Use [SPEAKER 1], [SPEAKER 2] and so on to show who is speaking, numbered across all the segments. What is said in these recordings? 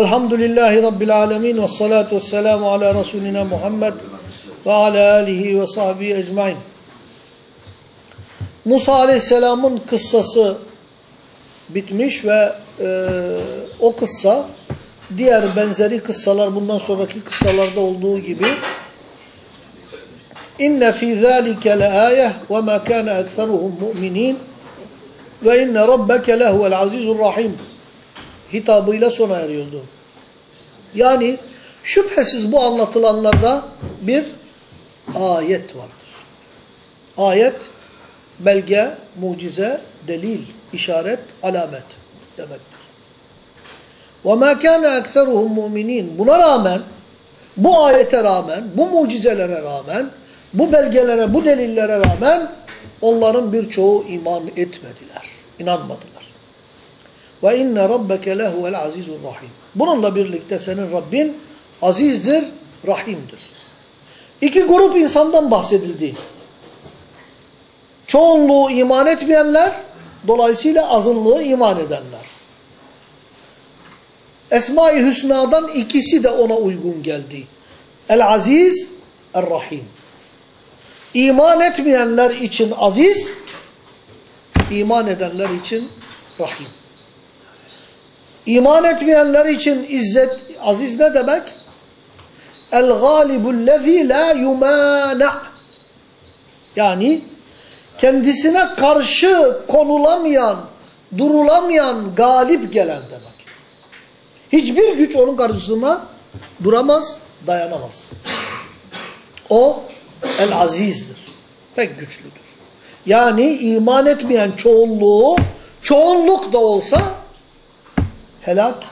[SPEAKER 1] Elhamdülillahi Rabbil alemin ve salatu ve selamu ala Resulina Muhammed ve ala alihi ve sahbihi ecmain. Musa Aleyhisselam'ın kıssası bitmiş ve e, o kıssa diğer benzeri kıssalar bundan sonraki kıssalarda olduğu gibi İnne fî zâlike leâyeh ve mâ kâne ekseruhum mu'minîn ve inne rabbeke lehuvel azizur rahim hitabıyla sona eriyordu. Yani şüphesiz bu anlatılanlarda bir ayet vardır. Ayet, belge, mucize, delil, işaret, alamet demektir. وَمَا كَانَ اَكْثَرُهُمْ مُؤْمِنِينَ Buna rağmen, bu ayete rağmen, bu mucizelere rağmen, bu belgelere, bu delillere rağmen onların birçoğu iman etmediler, inanmadılar. Ve inne rabbeke lehuvel azizur rahim. Bununla birlikte senin Rabbin azizdir, rahimdir. İki grup insandan bahsedildi. Çoğunluğu iman etmeyenler, dolayısıyla azınlığı iman edenler. Esma-i Hüsna'dan ikisi de ona uygun geldi. El-Aziz, El-Rahim. İman etmeyenler için aziz, iman edenler için rahim. İman etmeyenler için izzet, aziz ne demek? El-gâlibullezî lâ yumâna' Yani kendisine karşı konulamayan, durulamayan, galip gelen demek. Hiçbir güç onun karşısına duramaz, dayanamaz. O el-azizdir. Pek güçlüdür. Yani iman etmeyen çoğunluğu, çoğunluk da olsa helak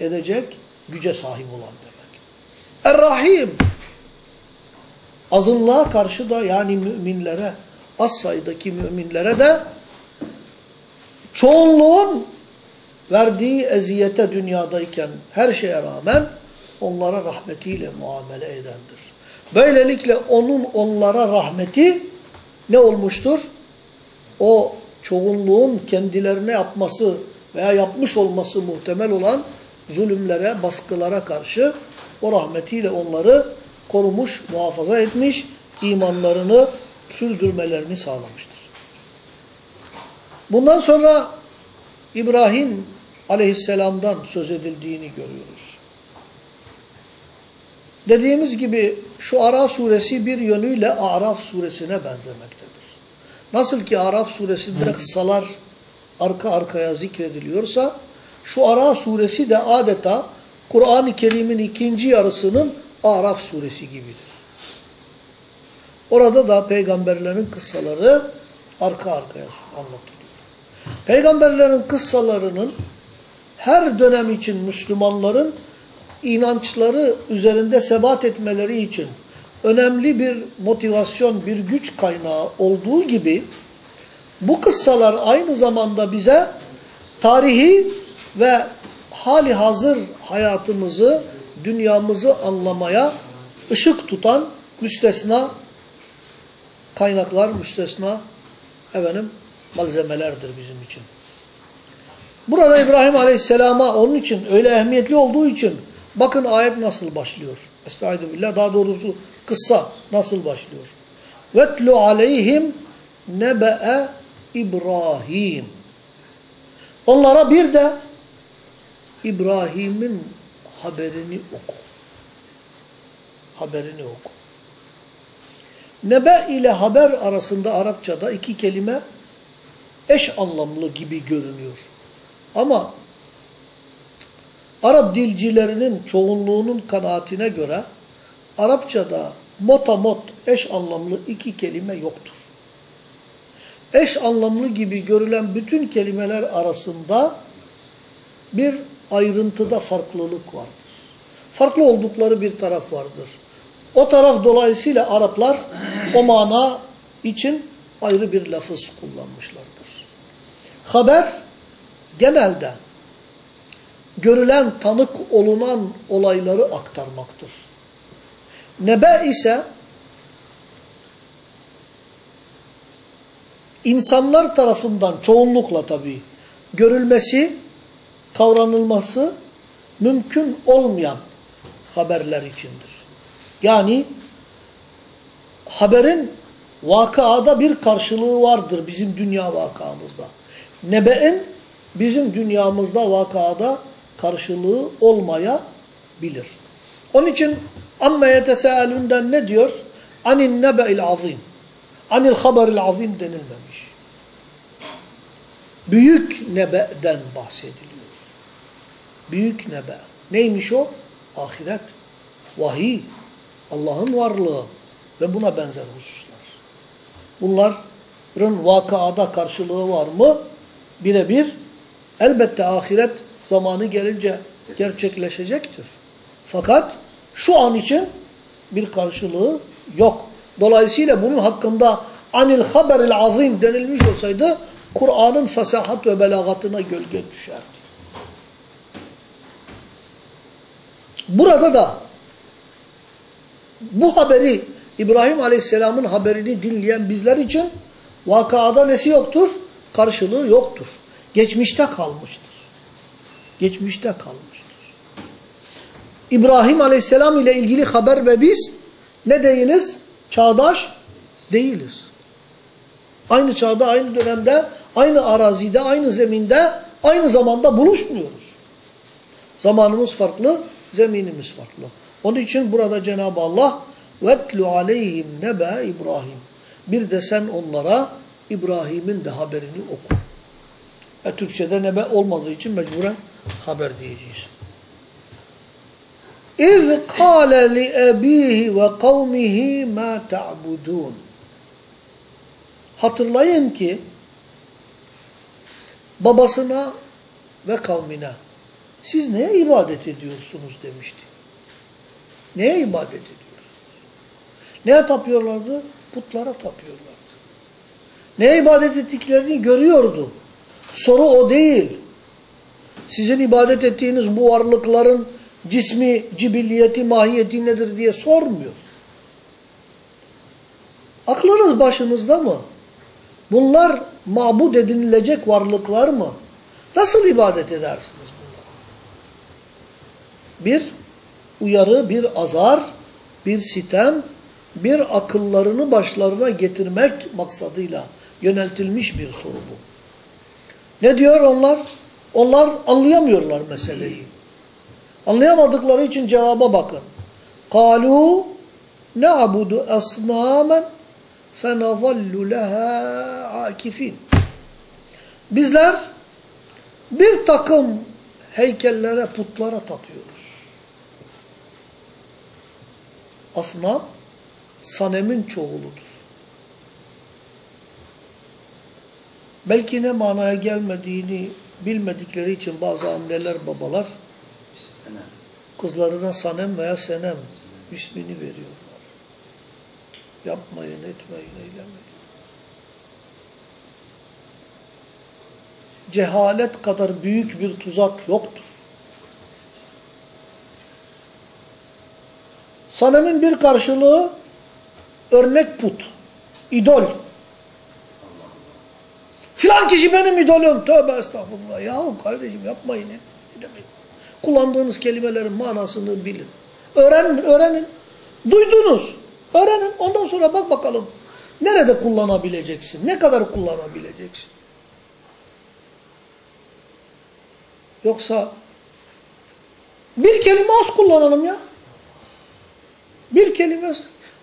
[SPEAKER 1] edecek güce sahip olan demek. Er-Rahim azınlığa karşı da yani müminlere, az sayıdaki müminlere de çoğunluğun verdiği eziyete dünyadayken her şeye rağmen onlara rahmetiyle muamele edendir. Böylelikle onun onlara rahmeti ne olmuştur? O çoğunluğun kendilerine yapması veya yapmış olması muhtemel olan zulümlere, baskılara karşı o rahmetiyle onları korumuş, muhafaza etmiş, imanlarını sürdürmelerini sağlamıştır. Bundan sonra İbrahim aleyhisselamdan söz edildiğini görüyoruz. Dediğimiz gibi şu Araf suresi bir yönüyle Araf suresine benzemektedir. Nasıl ki Araf suresinde kıssalar arka arkaya zikrediliyorsa şu Araf suresi de adeta Kur'an-ı Kerim'in ikinci yarısının Araf suresi gibidir. Orada da peygamberlerin kıssaları arka arkaya anlatılıyor. Peygamberlerin kıssalarının her dönem için Müslümanların inançları üzerinde sebat etmeleri için önemli bir motivasyon, bir güç kaynağı olduğu gibi bu kıssalar aynı zamanda bize tarihi ve hali hazır hayatımızı, dünyamızı anlamaya ışık tutan müstesna kaynaklar, müstesna efendim, malzemelerdir bizim için. Burada İbrahim Aleyhisselam'a onun için öyle ehemmiyetli olduğu için bakın ayet nasıl başlıyor. Estaizu billah daha doğrusu kıssa nasıl başlıyor. Vetlu aleyhim nebe'e İbrahim. Onlara bir de İbrahim'in haberini oku. Haberini oku. Nebe ile haber arasında Arapçada iki kelime eş anlamlı gibi görünüyor. Ama Arap dilcilerinin çoğunluğunun kanaatine göre Arapçada motamot eş anlamlı iki kelime yoktur. Eş anlamlı gibi görülen bütün kelimeler arasında bir ayrıntıda farklılık vardır. Farklı oldukları bir taraf vardır. O taraf dolayısıyla Araplar o mana için ayrı bir lafız kullanmışlardır. Haber genelde görülen, tanık olunan olayları aktarmaktır. Nebe ise insanlar tarafından çoğunlukla tabii görülmesi kavranılması mümkün olmayan haberler içindir. Yani haberin vakada bir karşılığı vardır bizim dünya vakamızda. Nebe'in bizim dünyamızda vakada karşılığı olmayabilir. Onun için amme yeteseelünden ne diyor? Anin nebe'il azim. Anil haberil azim denilmemiş. Büyük nebe'den bahsediliyor. Büyük nebe. Neymiş o? Ahiret, vahiy, Allah'ın varlığı ve buna benzer hususlar. Bunların vakada karşılığı var mı? Birebir elbette ahiret zamanı gelince gerçekleşecektir. Fakat şu an için bir karşılığı yok. Dolayısıyla bunun hakkında anil haberil azim denilmiş olsaydı Kur'an'ın fesahat ve belagatına gölge düşerdi. Burada da bu haberi İbrahim Aleyhisselam'ın haberini dinleyen bizler için vakada nesi yoktur? Karşılığı yoktur. Geçmişte kalmıştır. Geçmişte kalmıştır. İbrahim Aleyhisselam ile ilgili haber ve biz ne değiliz? Çağdaş değiliz. Aynı çağda, aynı dönemde, aynı arazide, aynı zeminde, aynı zamanda buluşmuyoruz. Zamanımız farklı, zeminimiz farklı. Onun için burada Cenab-ı Allah وَاتْلُ عَلَيْهِمْ نَبَا İbrahim. Bir de sen onlara İbrahim'in de haberini oku. E, Türkçe'de nebe olmadığı için mecburen haber diyeceğiz. اِذْ قَالَ لِأَب۪يهِ وَقَوْمِهِ مَا تَعْبُدُونَ Hatırlayın ki babasına ve kavmine siz neye ibadet ediyorsunuz demişti. Neye ibadet ediyorsunuz? Neye tapıyorlardı? Putlara tapıyorlardı. Neye ibadet ettiklerini görüyordu. Soru o değil. Sizin ibadet ettiğiniz bu varlıkların cismi, cibilliyeti, mahiyeti nedir diye sormuyor. Aklınız başınızda mı? Bunlar mabud edinilecek varlıklar mı? Nasıl ibadet edersiniz bunlara? Bir uyarı, bir azar, bir sitem, bir akıllarını başlarına getirmek maksadıyla yöneltilmiş bir soru bu. Ne diyor onlar? Onlar anlayamıyorlar meseleyi. Anlayamadıkları için cevaba bakın. Kalu na'budu asnamen فَنَظَلُّ لَهَا عَاكِفِينَ Bizler bir takım heykellere, putlara tapıyoruz. Asnam, sanemin çoğuludur. Belki ne manaya gelmediğini bilmedikleri için bazı anneler, babalar kızlarına sanem veya senem ismini veriyorlar. Yapmayın, etmeyin, eylemeyin. Cehalet kadar büyük bir tuzak yoktur. Sanemin bir karşılığı örnek put, idol. Filan kişi benim idolüm. Tövbe estağfurullah. Yahu kardeşim yapmayın, etmeyin. Kullandığınız kelimelerin manasını bilin. Öğrenin, öğrenin. Duydunuz. Öğrenin. Ondan sonra bak bakalım. Nerede kullanabileceksin? Ne kadar kullanabileceksin? Yoksa bir kelime az kullanalım ya. Bir kelime,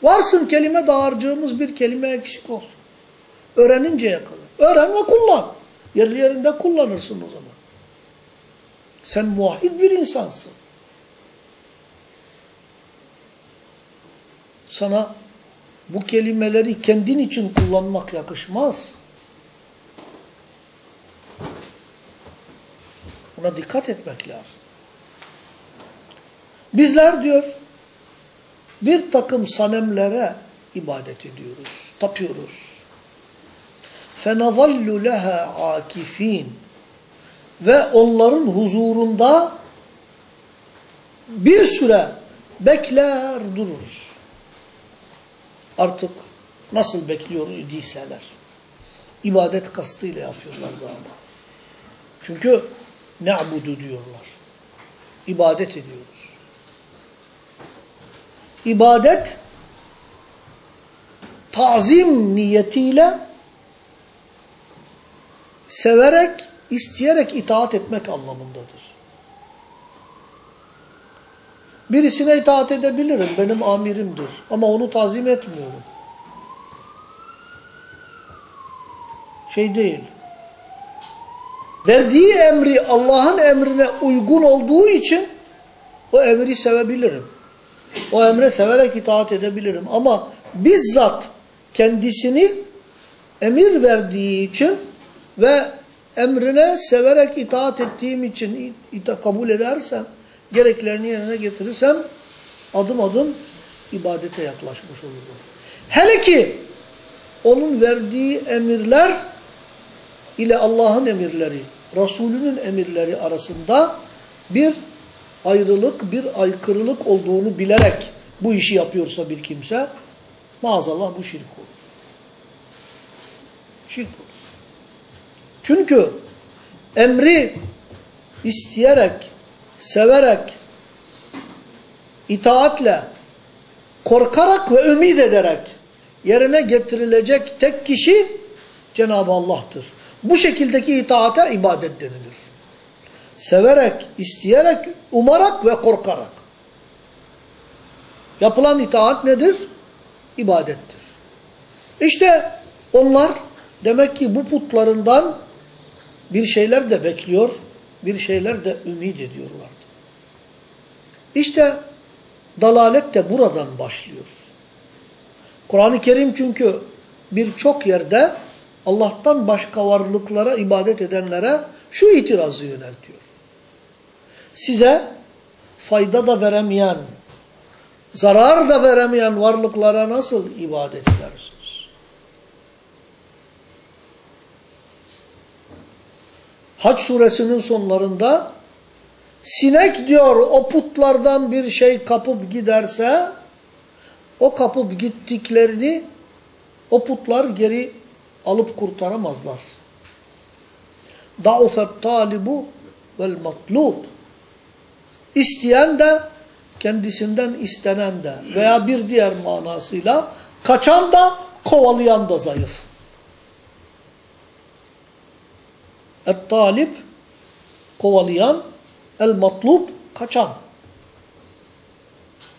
[SPEAKER 1] varsın kelime dağarcığımız bir kelime eksik olsun. Öğreninceye kadar. Öğren ve kullan. Yerli yerinde kullanırsın o zaman. Sen muahhid bir insansın. Sana bu kelimeleri kendin için kullanmak yakışmaz. Buna dikkat etmek lazım. Bizler diyor bir takım sanemlere ibadet ediyoruz, tapıyoruz. فَنَظَلُّ لَهَا عَاكِف۪ينَ Ve onların huzurunda bir süre bekler dururuz. Artık nasıl bekliyor idiyseler. İbadet kastıyla yapıyorlar ama. Çünkü ne'budu diyorlar. İbadet ediyoruz. İbadet tazim niyetiyle severek, isteyerek itaat etmek anlamındadır. Birisine itaat edebilirim, benim amirimdir. Ama onu tazim etmiyorum. Şey değil. Verdiği emri Allah'ın emrine uygun olduğu için o emri sevebilirim. O emre severek itaat edebilirim. Ama bizzat kendisini emir verdiği için ve emrine severek itaat ettiğim için kabul edersem, gereklerini yerine getirirsem adım adım ibadete yaklaşmış olurum. Hele ki onun verdiği emirler ile Allah'ın emirleri, Resulünün emirleri arasında bir ayrılık, bir aykırılık olduğunu bilerek bu işi yapıyorsa bir kimse, maazallah bu şirk olur. Şirk olur. Çünkü emri isteyerek, severek, itaatle, korkarak ve ümit ederek yerine getirilecek tek kişi Cenab-ı Allah'tır. Bu şekildeki itaate ibadet denilir. Severek, isteyerek, umarak ve korkarak. Yapılan itaat nedir? İbadettir. İşte onlar demek ki bu putlarından bir şeyler de bekliyor, bir şeyler de ümit ediyorlardı. İşte dalalet de buradan başlıyor. Kur'an-ı Kerim çünkü birçok yerde Allah'tan başka varlıklara ibadet edenlere şu itirazı yöneltiyor. Size fayda da veremeyen, zarar da veremeyen varlıklara nasıl ibadet edersiniz? Hac suresinin sonlarında sinek diyor o putlardan bir şey kapıp giderse o kapıp gittiklerini o putlar geri alıp kurtaramazlar. Da'ufet talibu vel matlub. İsteyen de kendisinden istenen de veya bir diğer manasıyla kaçan da kovalayan da zayıf. Et-talip kovalayan, el-matlub kaçan.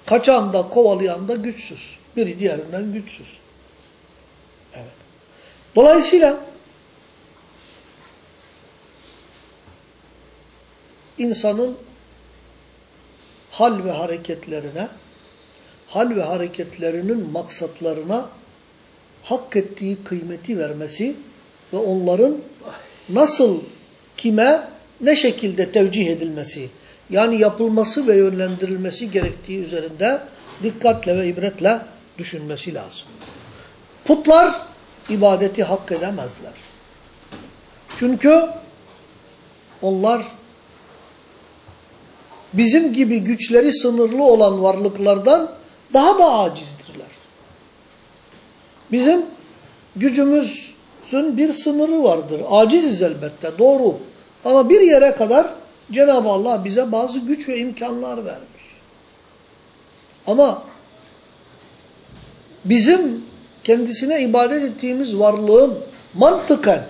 [SPEAKER 1] Kaçan da kovalayan da güçsüz. Biri diğerinden güçsüz. Evet. Dolayısıyla insanın hal ve hareketlerine, hal ve hareketlerinin maksatlarına hak ettiği kıymeti vermesi ve onların nasıl, kime, ne şekilde tevcih edilmesi, yani yapılması ve yönlendirilmesi gerektiği üzerinde dikkatle ve ibretle düşünmesi lazım. Putlar ibadeti hak edemezler. Çünkü onlar bizim gibi güçleri sınırlı olan varlıklardan daha da acizdirler. Bizim gücümüzün bir sınırı vardır. Aciziz elbette doğru. Ama bir yere kadar Cenab-ı Allah bize bazı güç ve imkanlar vermiş. Ama bizim kendisine ibadet ettiğimiz varlığın mantıken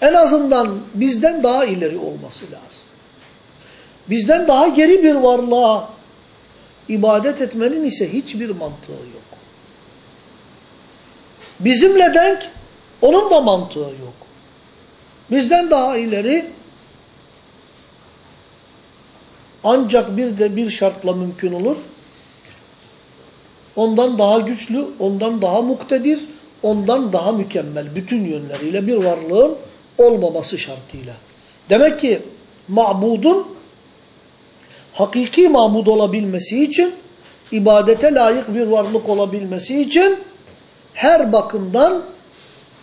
[SPEAKER 1] en azından bizden daha ileri olması lazım. Bizden daha geri bir varlığa ibadet etmenin ise hiçbir mantığı yok. Bizimle denk, onun da mantığı yok. Bizden daha ileri ancak bir de bir şartla mümkün olur. Ondan daha güçlü, ondan daha muktedir, ondan daha mükemmel bütün yönleriyle bir varlığın olmaması şartıyla. Demek ki ma'budun hakiki mabud olabilmesi için, ibadete layık bir varlık olabilmesi için her bakımdan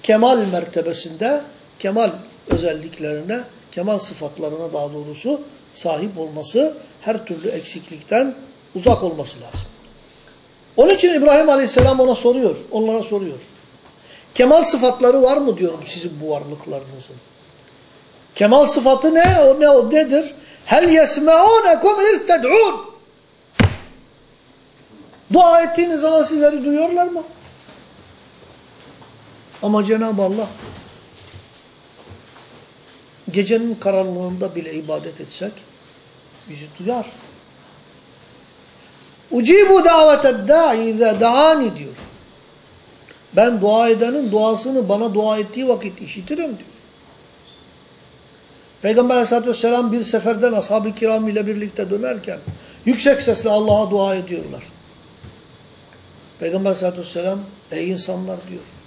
[SPEAKER 1] kemal mertebesinde, kemal özelliklerine, kemal sıfatlarına daha doğrusu sahip olması, her türlü eksiklikten uzak olması lazım. Onun için İbrahim Aleyhisselam ona soruyor, onlara soruyor. Kemal sıfatları var mı diyorum sizin bu varlıklarınızın? Kemal sıfatı ne? O ne o nedir? Hel yesmaunekum iz ted'un. Dua ettiğiniz zaman sizleri duyuyorlar mı? Ama Cenab-ı Allah gecenin karanlığında bile ibadet etsek bizi duyar. Ucibu daveted da'i izâ da'ani diyor. Ben dua edenin duasını bana dua ettiği vakit işitirim diyor. Peygamber aleyhissalatü vesselam bir seferden ashab-ı kiram ile birlikte dönerken yüksek sesle Allah'a dua ediyorlar. Peygamber aleyhissalatü vesselam ey insanlar diyor.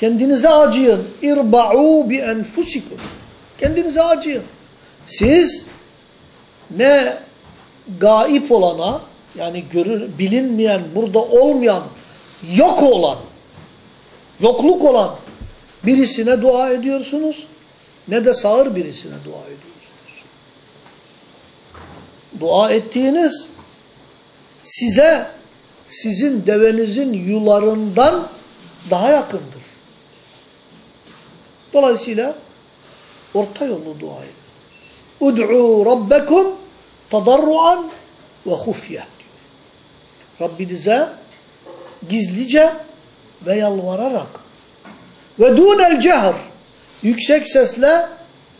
[SPEAKER 1] Kendinize acıyın. İrba'u bi enfusikum. Kendinize acıyın. Siz ne gaip olana yani görür, bilinmeyen, burada olmayan, yok olan, yokluk olan birisine dua ediyorsunuz ne de sağır birisine dua ediyorsunuz. Dua ettiğiniz size sizin devenizin yularından daha yakındır. Dolayısıyla orta yolu dua edin. Ud'u rabbekum tadarruan ve hufye diyor. Rabbinize gizlice ve yalvararak ve dunel cehr yüksek sesle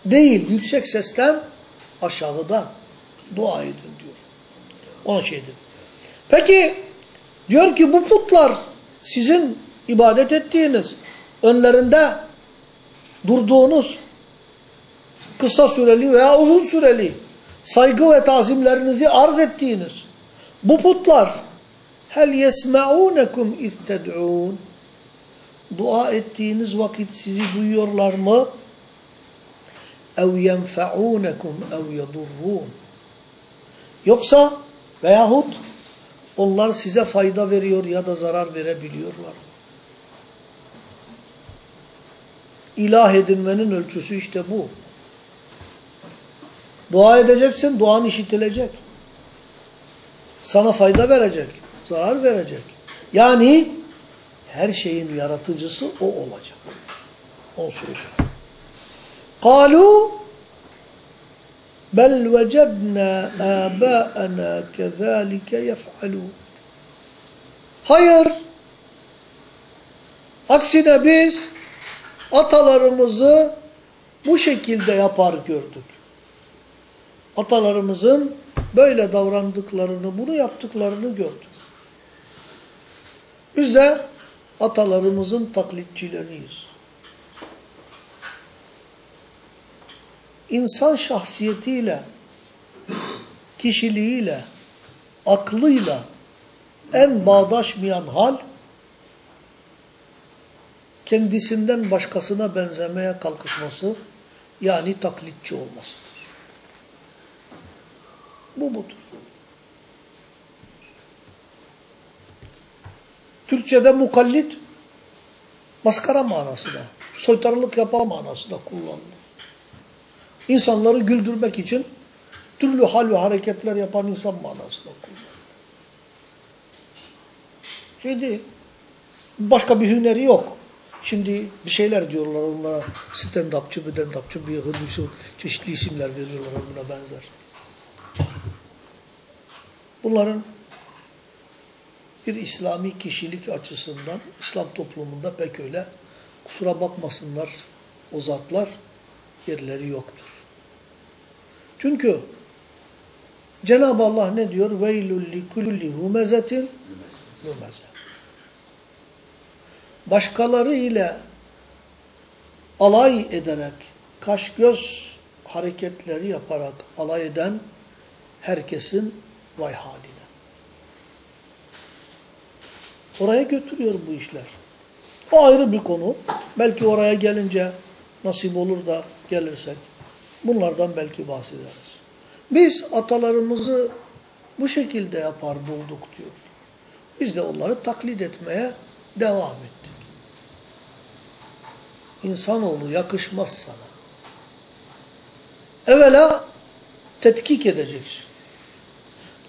[SPEAKER 1] değil yüksek sesten aşağıda dua edin diyor. Ona şey edin. Peki diyor ki bu putlar sizin ibadet ettiğiniz önlerinde durduğunuz kısa süreli veya uzun süreli saygı ve tazimlerinizi arz ettiğiniz bu putlar hel yesmaunekum isted'un dua ettiğiniz vakit sizi duyuyorlar mı? ev yenfa'unekum ev yedurrun yoksa veyahut onlar size fayda veriyor ya da zarar verebiliyorlar. İlah edinmenin ölçüsü işte bu. Dua edeceksin, duan işitilecek. Sana fayda verecek, zarar verecek. Yani her şeyin yaratıcısı o olacak. O söylüyor. Kalu bel vecedna âbâena kezâlike yef'alûn. Hayır. Aksine biz atalarımızı bu şekilde yapar gördük. Atalarımızın böyle davrandıklarını, bunu yaptıklarını gördük. Biz de atalarımızın taklitçileriyiz. İnsan şahsiyetiyle, kişiliğiyle, aklıyla en bağdaşmayan hal, kendisinden başkasına benzemeye kalkışması, yani taklitçi olmasıdır. Bu budur. Türkçe'de mukallit, maskara manasında, soytarılık yapan manasında kullanılır. İnsanları güldürmek için türlü hal ve hareketler yapan insan manasında kullanılır. Şey değil. Başka bir hüneri yok. Şimdi bir şeyler diyorlar onlara. Stand-upçı, stand-upçı, bir hırlısı, çeşitli isimler veriyorlar buna benzer. Bunların bir İslami kişilik açısından İslam toplumunda pek öyle kusura bakmasınlar o zatlar yerleri yoktur. Çünkü Cenab-ı Allah ne diyor? Veylül li kulli humezetin lumeze. Başkaları ile alay ederek, kaş göz hareketleri yaparak alay eden herkesin vay haline. Oraya götürüyor bu işler. O ayrı bir konu. Belki oraya gelince nasip olur da gelirsek bunlardan belki bahsederiz. Biz atalarımızı bu şekilde yapar bulduk diyor. Biz de onları taklit etmeye devam ettik. İnsanoğlu yakışmaz sana. Evvela tetkik edeceksin.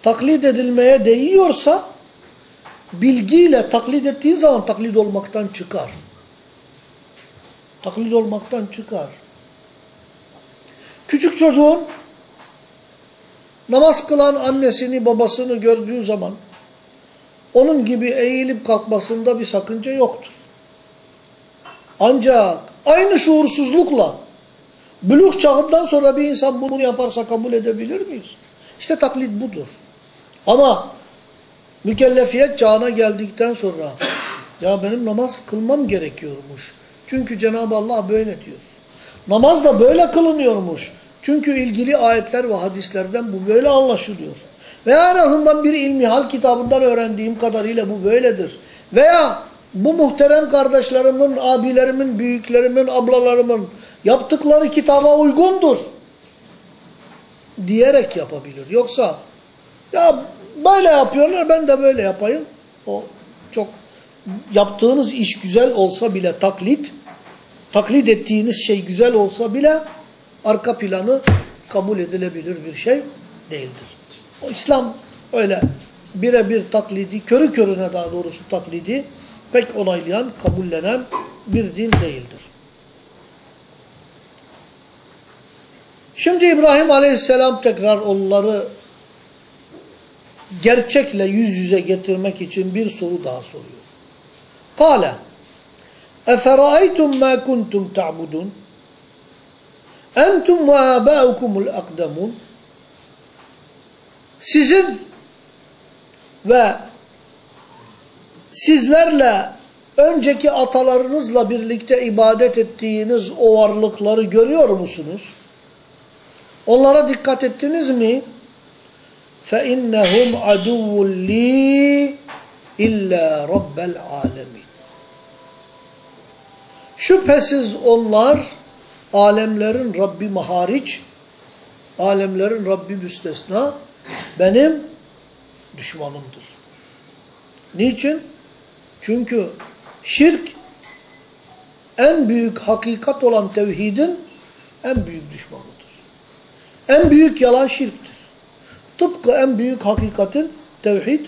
[SPEAKER 1] Taklit edilmeye değiyorsa bilgiyle taklit ettiği zaman taklit olmaktan çıkar. Taklit olmaktan çıkar. Küçük çocuğun namaz kılan annesini babasını gördüğü zaman onun gibi eğilip kalkmasında bir sakınca yoktur. Ancak aynı şuursuzlukla buluğ çağından sonra bir insan bunu yaparsa kabul edebilir miyiz? İşte taklit budur. Ama mükellefiyet çağına geldikten sonra ya benim namaz kılmam gerekiyormuş. Çünkü Cenab-ı Allah böyle diyor. Namaz da böyle kılınıyormuş. Çünkü ilgili ayetler ve hadislerden bu böyle anlaşılıyor. Veya en azından bir ilmihal kitabından öğrendiğim kadarıyla bu böyledir. Veya bu muhterem kardeşlerimin, abilerimin, büyüklerimin, ablalarımın yaptıkları kitaba uygundur. Diyerek yapabilir. Yoksa ya böyle yapıyorlar ben de böyle yapayım. O çok yaptığınız iş güzel olsa bile taklit, taklit ettiğiniz şey güzel olsa bile arka planı kabul edilebilir bir şey değildir. O İslam öyle birebir taklidi, körü körüne daha doğrusu taklidi pek onaylayan, kabullenen bir din değildir. Şimdi İbrahim Aleyhisselam tekrar onları gerçekle yüz yüze getirmek için bir soru daha soruyor. Kale Eferaytum ma kuntum ta'budun Entum ve âbâukumul akdemun Sizin ve sizlerle önceki atalarınızla birlikte ibadet ettiğiniz o varlıkları görüyor musunuz? Onlara dikkat ettiniz mi? فَاِنَّهُمْ عَدُوٌ لِي اِلَّا رَبَّ الْعَالَمِينَ Şüphesiz onlar alemlerin Rabbi mahariç, alemlerin Rabbi müstesna, benim düşmanımdır. Niçin? Çünkü şirk en büyük hakikat olan tevhidin en büyük düşmanıdır. En büyük yalan şirktir. Tıpkı en büyük hakikatin tevhid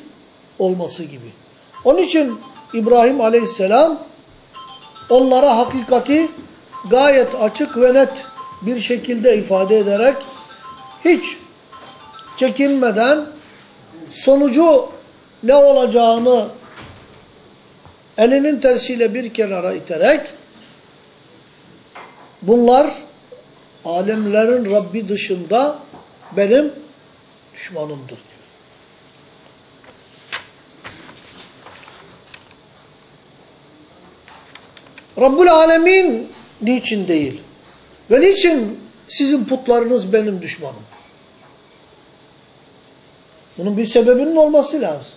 [SPEAKER 1] olması gibi. Onun için İbrahim aleyhisselam onlara hakikati gayet açık ve net bir şekilde ifade ederek hiç çekinmeden sonucu ne olacağını elinin tersiyle bir kenara iterek bunlar alemlerin Rabbi dışında benim düşmanımdır diyor. Rabbul Alemin niçin değil? Ve niçin sizin putlarınız benim düşmanım? Bunun bir sebebinin olması lazım.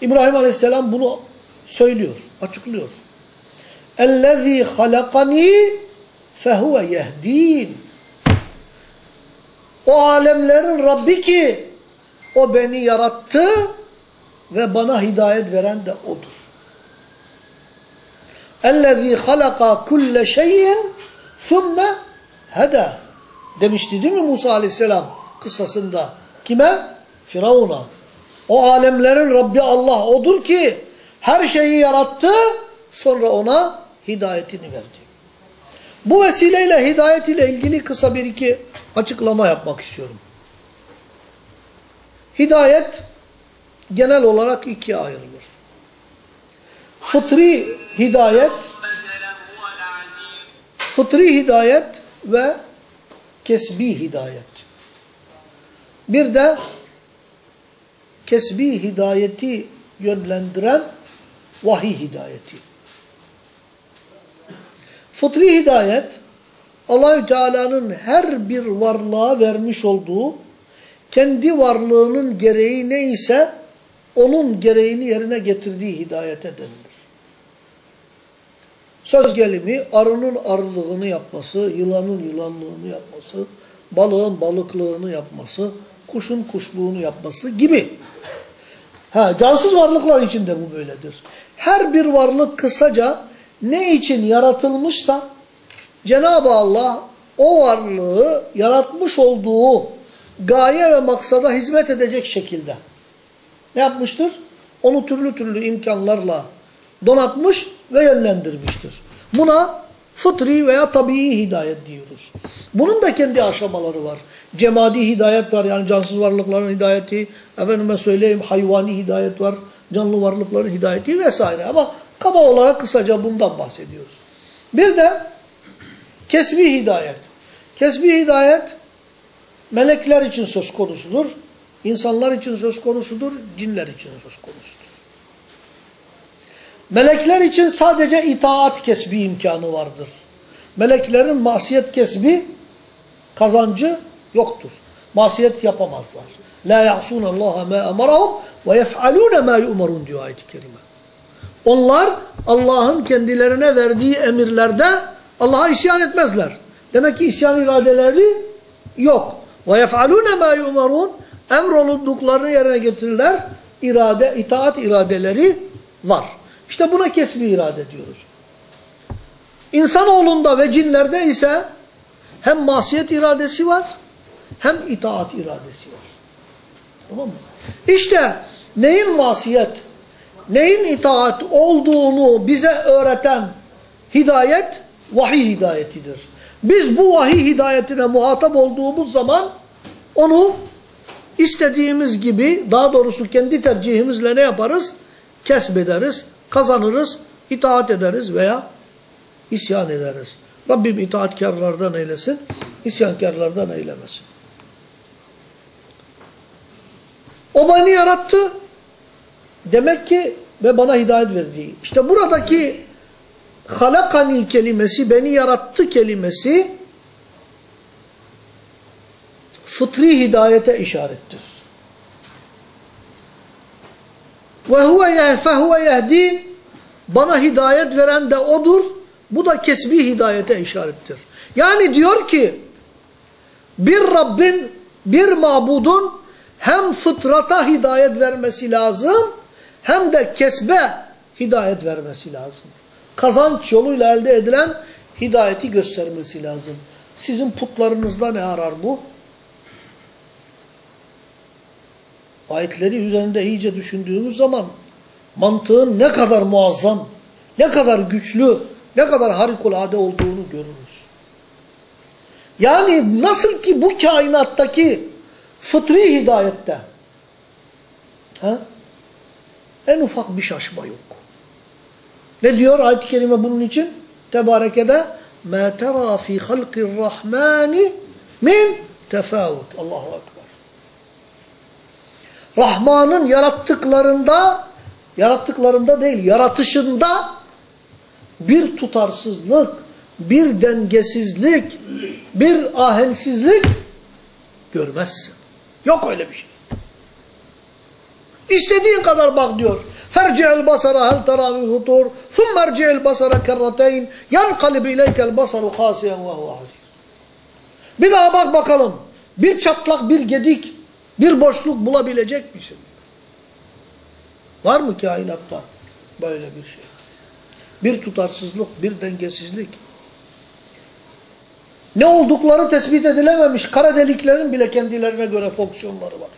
[SPEAKER 1] İbrahim Aleyhisselam bunu söylüyor, açıklıyor. اَلَّذ۪ي خَلَقَن۪ي فَهُوَ يَهْد۪ينَ O alemlerin Rabbi ki o beni yarattı ve bana hidayet veren de odur. اَلَّذ۪ي خَلَقَ كُلَّ شَيْءٍ ثُمَّ هَدَى Demişti değil mi Musa Aleyhisselam kıssasında? Kime? Firavun'a. O alemlerin Rabbi Allah odur ki her şeyi yarattı sonra ona hidayetini verdi. Bu vesileyle hidayet ile ilgili kısa bir iki açıklama yapmak istiyorum. Hidayet genel olarak ikiye ayrılır. Fıtri hidayet, fıtri hidayet ve kesbi hidayet. Bir de kesbi hidayeti yönlendiren vahiy hidayeti. Fıtri hidayet Allahü Teala'nın her bir varlığa vermiş olduğu kendi varlığının gereği neyse onun gereğini yerine getirdiği hidayete denilir. Söz gelimi arının arılığını yapması, yılanın yılanlığını yapması, balığın balıklığını yapması, kuşun kuşluğunu yapması gibi. Ha, cansız varlıklar için de bu böyledir. Her bir varlık kısaca ne için yaratılmışsa Cenab-ı Allah o varlığı yaratmış olduğu gaye ve maksada hizmet edecek şekilde ne yapmıştır? Onu türlü türlü imkanlarla donatmış ve yönlendirmiştir. Buna fıtri veya tabii hidayet diyoruz. Bunun da kendi aşamaları var. Cemadi hidayet var yani cansız varlıkların hidayeti. Efendime söyleyeyim hayvani hidayet var. Canlı varlıkların hidayeti vesaire. Ama kaba olarak kısaca bundan bahsediyoruz. Bir de kesbi hidayet. Kesbi hidayet melekler için söz konusudur. insanlar için söz konusudur. Cinler için söz konusudur. Melekler için sadece itaat kesbi imkanı vardır. Meleklerin masiyet kesbi kazancı yoktur. Masiyet yapamazlar. La ya'sun Allah ma emarahum ve yef'alun ma yu'marun diyor ayet-i kerime. Onlar Allah'ın kendilerine verdiği emirlerde Allah'a isyan etmezler. Demek ki isyan iradeleri yok. Ve yef'alun ma yu'marun emrolunduklarını yerine getirirler. İrade, itaat iradeleri var. İşte buna kesbi irade diyoruz. İnsanoğlunda ve cinlerde ise hem masiyet iradesi var hem itaat iradesi var. Tamam mı? İşte neyin masiyet, neyin itaat olduğunu bize öğreten hidayet vahiy hidayetidir. Biz bu vahiy hidayetine muhatap olduğumuz zaman onu istediğimiz gibi daha doğrusu kendi tercihimizle ne yaparız? Kesbederiz, kazanırız, itaat ederiz veya isyan ederiz. Rabbim itaatkarlardan eylesin, isyankarlardan eylemesin. O beni yarattı. Demek ki ve bana hidayet verdi. İşte buradaki halakani kelimesi, beni yarattı kelimesi fıtri hidayete işarettir. Ve huve fehuve yehdin bana hidayet veren de odur. Bu da kesbi hidayete işarettir. Yani diyor ki bir Rabbin, bir mabudun hem fıtrata hidayet vermesi lazım hem de kesbe hidayet vermesi lazım. Kazanç yoluyla elde edilen hidayeti göstermesi lazım. Sizin putlarınızda ne arar bu? Ayetleri üzerinde iyice düşündüğümüz zaman mantığın ne kadar muazzam, ne kadar güçlü, ne kadar harikulade olduğunu görürüz. Yani nasıl ki bu kainattaki fıtri hidayette ha, en ufak bir şaşma yok. Ne diyor ayet-i kerime bunun için? Tebarekede مَا تَرَى ف۪ي خَلْقِ الرَّحْمَانِ min tefavut. Allahu Ekber. Rahman'ın yarattıklarında, yarattıklarında değil, yaratışında bir tutarsızlık, bir dengesizlik, bir ahenksizlik görmezsin. Yok öyle bir şey. İstediğin kadar bak diyor. Ferci'el basara hel tera min futur. Thumma erci'el basara kerrateyn. Yankalib ileykel basaru khasiyen ve huve hazir. Bir daha bak bakalım. Bir çatlak, bir gedik, bir boşluk bulabilecek misin? Var mı kainatta böyle bir şey? Bir tutarsızlık, bir dengesizlik. Ne oldukları tespit edilememiş kara deliklerin bile kendilerine göre fonksiyonları var.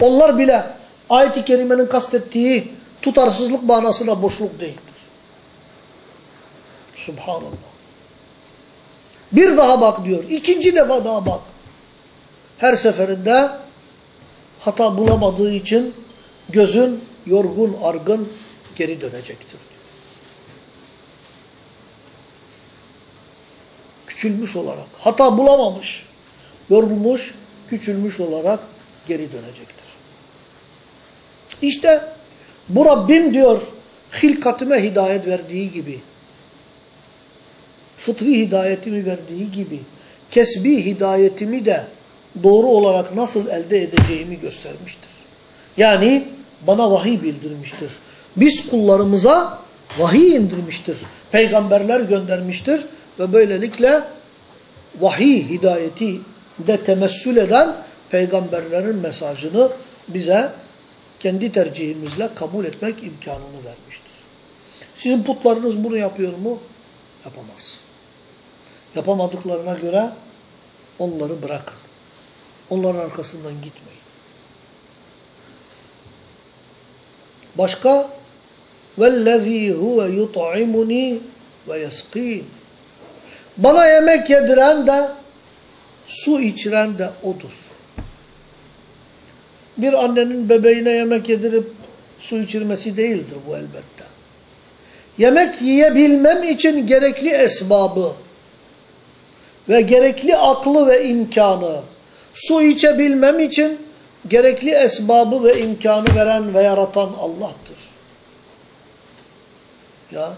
[SPEAKER 1] Onlar bile ayet-i kerimenin kastettiği tutarsızlık manasına boşluk değildir. Subhanallah. Bir daha bak diyor. İkinci defa daha bak. Her seferinde hata bulamadığı için gözün yorgun, argın geri dönecektir. Küçülmüş olarak, hata bulamamış, yorulmuş, küçülmüş olarak geri dönecektir. İşte bu Rabbim diyor hilkatime hidayet verdiği gibi fıtri hidayetimi verdiği gibi kesbi hidayetimi de doğru olarak nasıl elde edeceğimi göstermiştir. Yani bana vahiy bildirmiştir. Biz kullarımıza vahiy indirmiştir. Peygamberler göndermiştir ve böylelikle vahiy hidayeti de temessül eden peygamberlerin mesajını bize kendi tercihimizle kabul etmek imkanını vermiştir. Sizin putlarınız bunu yapıyor mu? Yapamaz. Yapamadıklarına göre onları bırakın. Onların arkasından gitmeyin. Başka وَالَّذ۪ي هُوَ يُطْعِمُنِي وَيَسْقِينَ Bana yemek yediren de su içiren de odur. Bir annenin bebeğine yemek yedirip su içirmesi değildir bu elbette. Yemek yiyebilmem için gerekli esbabı ve gerekli aklı ve imkanı, su içebilmem için gerekli esbabı ve imkanı veren ve yaratan Allah'tır. Ya.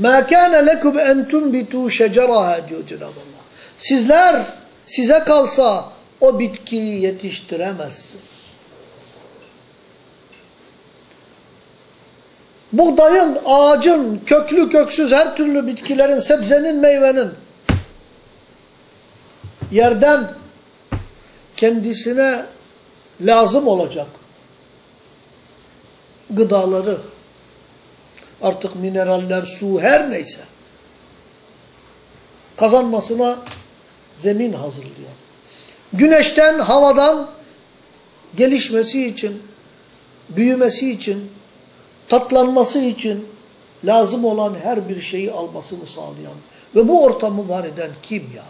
[SPEAKER 1] مَا كَانَ لَكُمْ اَنْ تُنْبِتُوا شَجَرَهَا diyor Cenab-ı Allah. Sizler, size kalsa o bitkiyi yetiştiremezsiniz. Buğdayın, ağacın, köklü köksüz her türlü bitkilerin, sebzenin, meyvenin yerden kendisine lazım olacak gıdaları, artık mineraller, su her neyse kazanmasına zemin hazırlıyor. Güneşten, havadan gelişmesi için, büyümesi için, tatlanması için lazım olan her bir şeyi almasını sağlayan ve bu ortamı var eden kim ya?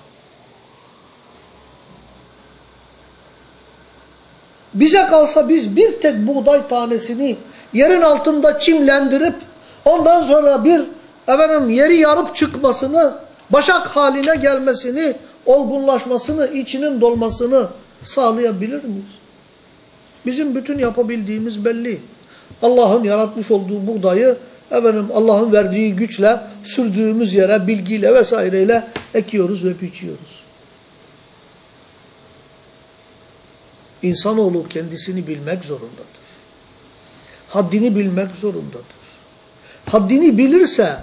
[SPEAKER 1] Bize kalsa biz bir tek buğday tanesini yerin altında çimlendirip ondan sonra bir efendim yeri yarıp çıkmasını, başak haline gelmesini, olgunlaşmasını, içinin dolmasını sağlayabilir miyiz? Bizim bütün yapabildiğimiz belli. Allah'ın yaratmış olduğu buğdayı efendim Allah'ın verdiği güçle sürdüğümüz yere bilgiyle vesaireyle ekiyoruz ve biçiyoruz. İnsanoğlu kendisini bilmek zorundadır. Haddini bilmek zorundadır. Haddini bilirse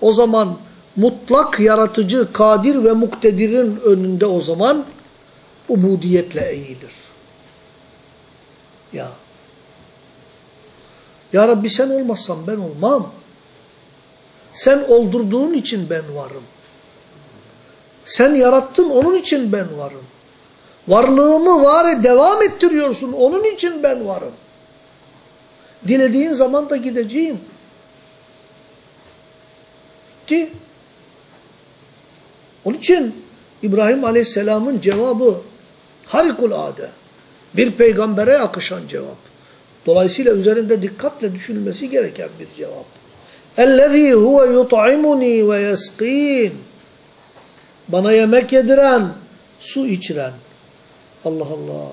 [SPEAKER 1] o zaman mutlak yaratıcı, kadir ve muktedirin önünde o zaman ubudiyetle eğilir. Ya. Ya Rabbi sen olmazsan ben olmam. Sen oldurduğun için ben varım. Sen yarattın onun için ben varım. Varlığımı var devam ettiriyorsun. Onun için ben varım. Dilediğin zaman da gideceğim. Ki onun için İbrahim Aleyhisselam'ın cevabı harikulade. Bir peygambere yakışan cevap. Dolayısıyla üzerinde dikkatle düşünülmesi gereken bir cevap. اَلَّذ۪ي هُوَ يُطْعِمُنِي وَيَسْقِينَ Bana yemek yediren, su içiren. Allah Allah.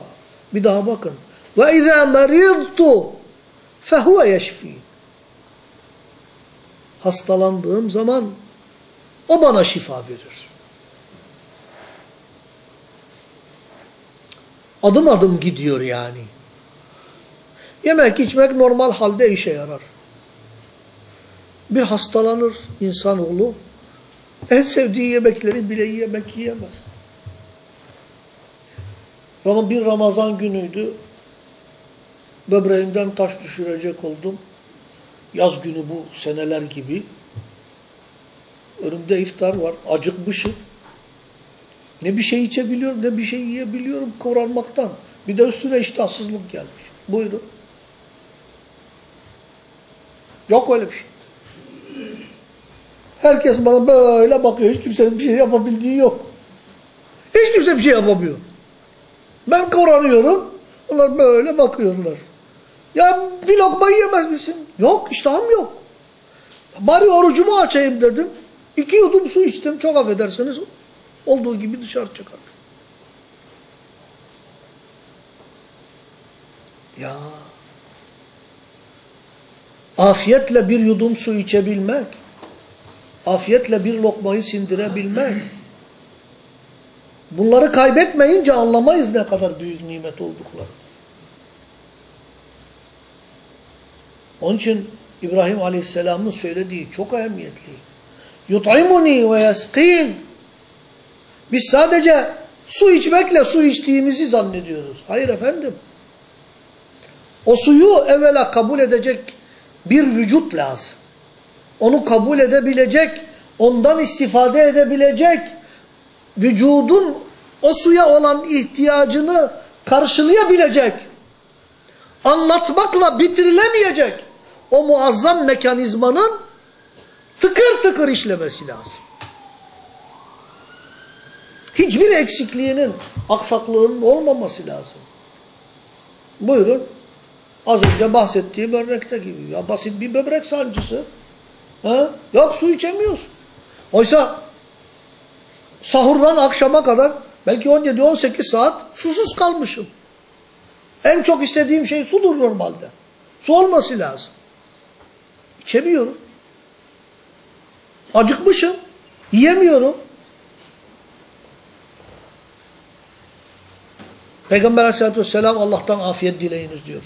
[SPEAKER 1] Bir daha bakın. Ve izâ meridtu fehuve yeşfî. Hastalandığım zaman o bana şifa verir. Adım adım gidiyor yani. Yemek içmek normal halde işe yarar. Bir hastalanır insanoğlu. En sevdiği yemekleri bile yemek yiyemez. Ama bir Ramazan günüydü, böbreğimden taş düşürecek oldum. Yaz günü bu seneler gibi. Önümde iftar var, acıkmışım. Ne bir şey içebiliyorum, ne bir şey yiyebiliyorum kıvranmaktan. Bir de üstüne iştahsızlık gelmiş. Buyurun. Yok öyle bir şey. Herkes bana böyle bakıyor. Hiç kimsenin bir şey yapabildiği yok. Hiç kimse bir şey yapamıyor. Ben kıvranıyorum. Onlar böyle bakıyorlar. Ya bir lokma yiyemez misin? Yok iştahım yok. Bari orucumu açayım dedim. İki yudum su içtim. Çok affedersiniz. Olduğu gibi dışarı çıkar. Ya afiyetle bir yudum su içebilmek, afiyetle bir lokmayı sindirebilmek, bunları kaybetmeyince anlamayız ne kadar büyük nimet oldukları. Onun için İbrahim Aleyhisselam'ın söylediği çok önemli. Yut'imuni ve yaskin. Biz sadece su içmekle su içtiğimizi zannediyoruz. Hayır efendim. O suyu evvela kabul edecek bir vücut lazım. Onu kabul edebilecek, ondan istifade edebilecek, vücudun o suya olan ihtiyacını karşılayabilecek, anlatmakla bitirilemeyecek o muazzam mekanizmanın tıkır tıkır işlemesi lazım. Hiçbir eksikliğinin, aksaklığının olmaması lazım. Buyurun. Az önce bahsettiğim örnekte gibi. Ya basit bir böbrek sancısı. Ha? Yok su içemiyorsun. Oysa sahurdan akşama kadar belki 17-18 saat susuz kalmışım. En çok istediğim şey sudur normalde. Su olması lazım. İçemiyorum. Acıkmışım. Yiyemiyorum. Peygamber aleyhissalatü vesselam Allah'tan afiyet dileyiniz diyor.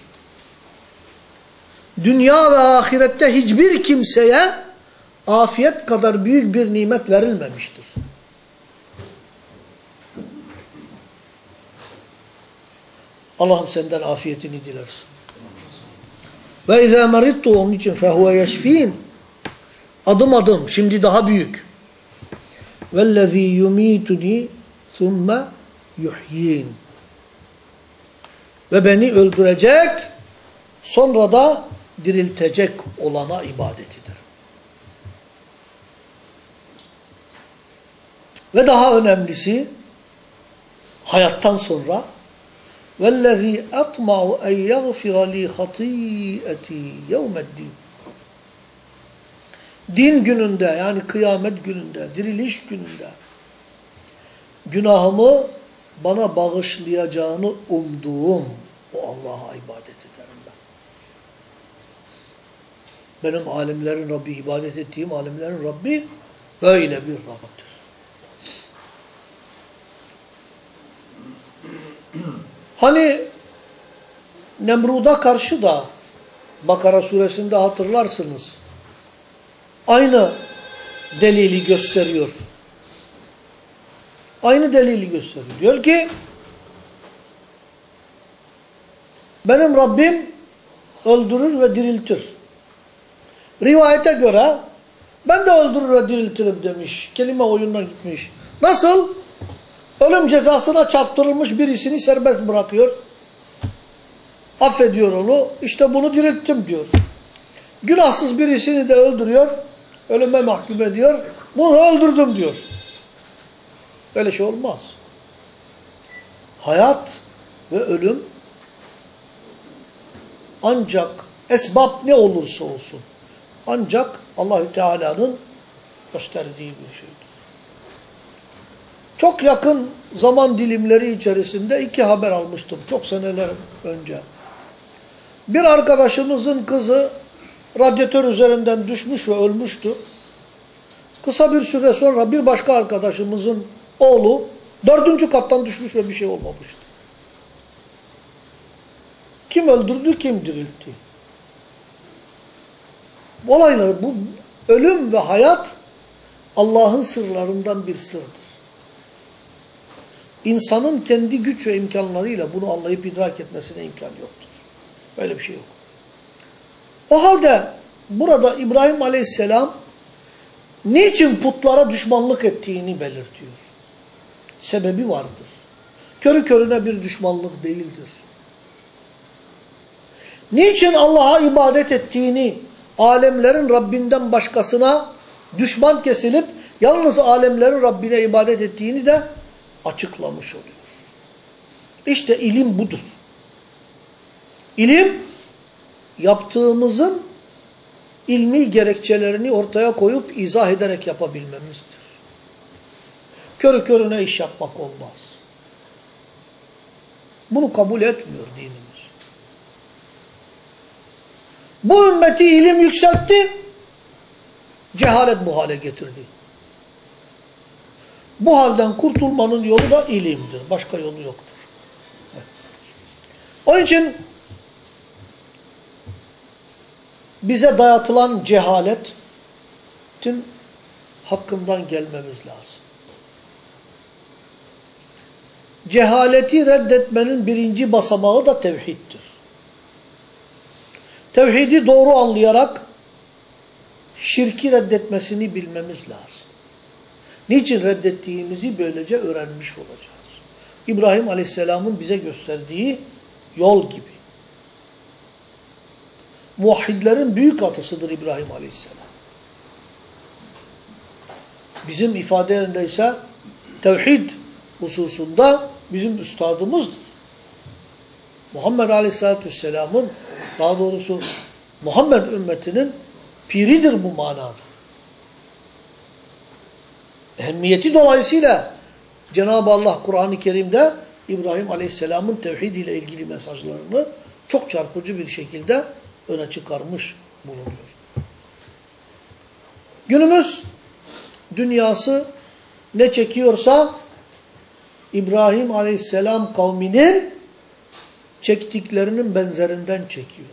[SPEAKER 1] Dünya ve ahirette hiçbir kimseye afiyet kadar büyük bir nimet verilmemiştir. Allah'ım senden afiyetini dilersin. Ve izâ merittu onun için fehuve yeşfîn. Adım adım, şimdi daha büyük. Vellezî yumîtuni thumme yuhyin. Ve beni öldürecek, sonra da diriltecek olana ibadetidir. Ve daha önemlisi, hayattan sonra وَالَّذ۪ي أَطْمَعُ اَنْ يَغْفِرَ لِي خَطِيئَتِي يَوْمَ الدِّينِ Din gününde yani kıyamet gününde, diriliş gününde günahımı bana bağışlayacağını umduğum o Allah'a ibadet ederim ben. Benim alimlerin Rabbi, ibadet ettiğim alimlerin Rabbi böyle bir Rabb'dir. Hani Nemrud'a karşı da Bakara suresinde hatırlarsınız. Aynı delili gösteriyor. Aynı delili gösteriyor. Diyor ki benim Rabbim öldürür ve diriltir. Rivayete göre ben de öldürür ve diriltirim demiş. Kelime oyununa gitmiş. Nasıl? Ölüm cezasına çarptırılmış birisini serbest bırakıyor. Affediyor onu. İşte bunu dirilttim diyor. Günahsız birisini de öldürüyor. Ölüme mahkum ediyor. Bunu öldürdüm diyor. Öyle şey olmaz. Hayat ve ölüm ancak esbab ne olursa olsun ancak Allahü Teala'nın gösterdiği bir şeydir. Çok yakın zaman dilimleri içerisinde iki haber almıştım çok seneler önce. Bir arkadaşımızın kızı radyatör üzerinden düşmüş ve ölmüştü. Kısa bir süre sonra bir başka arkadaşımızın oğlu dördüncü kattan düşmüş ve bir şey olmamıştı. Kim öldürdü, kim diriltti? Olaylar, bu ölüm ve hayat Allah'ın sırlarından bir sırdır. İnsanın kendi güç ve imkanlarıyla bunu anlayıp idrak etmesine imkan yoktur. Böyle bir şey yok. O halde burada İbrahim Aleyhisselam niçin putlara düşmanlık ettiğini belirtiyor. Sebebi vardır. Körü körüne bir düşmanlık değildir. Niçin Allah'a ibadet ettiğini, alemlerin Rabbinden başkasına düşman kesilip yalnız alemlerin Rabbine ibadet ettiğini de açıklamış oluyor. İşte ilim budur. İlim, yaptığımızın ilmi gerekçelerini ortaya koyup izah ederek yapabilmemizdir. Körü körüne iş yapmak olmaz. Bunu kabul etmiyor dinimiz. Bu ümmeti ilim yükseltti, cehalet bu hale getirdi. Bu halden kurtulmanın yolu da ilimdir. Başka yolu yoktur. Onun için bize dayatılan cehaletin hakkından gelmemiz lazım. Cehaleti reddetmenin birinci basamağı da tevhiddir. Tevhidi doğru anlayarak şirki reddetmesini bilmemiz lazım. Niçin reddettiğimizi böylece öğrenmiş olacağız. İbrahim Aleyhisselam'ın bize gösterdiği yol gibi. Muvahhidlerin büyük atısıdır İbrahim Aleyhisselam. Bizim ifadelerinde ise tevhid hususunda bizim üstadımızdır. Muhammed Aleyhisselatü Vesselam'ın daha doğrusu Muhammed ümmetinin piridir bu manada. Ehemmiyeti dolayısıyla Cenab-ı Allah Kur'an-ı Kerim'de İbrahim Aleyhisselam'ın tevhid ile ilgili mesajlarını çok çarpıcı bir şekilde öne çıkarmış bulunuyor. Günümüz dünyası ne çekiyorsa İbrahim Aleyhisselam kavminin çektiklerinin benzerinden çekiyor.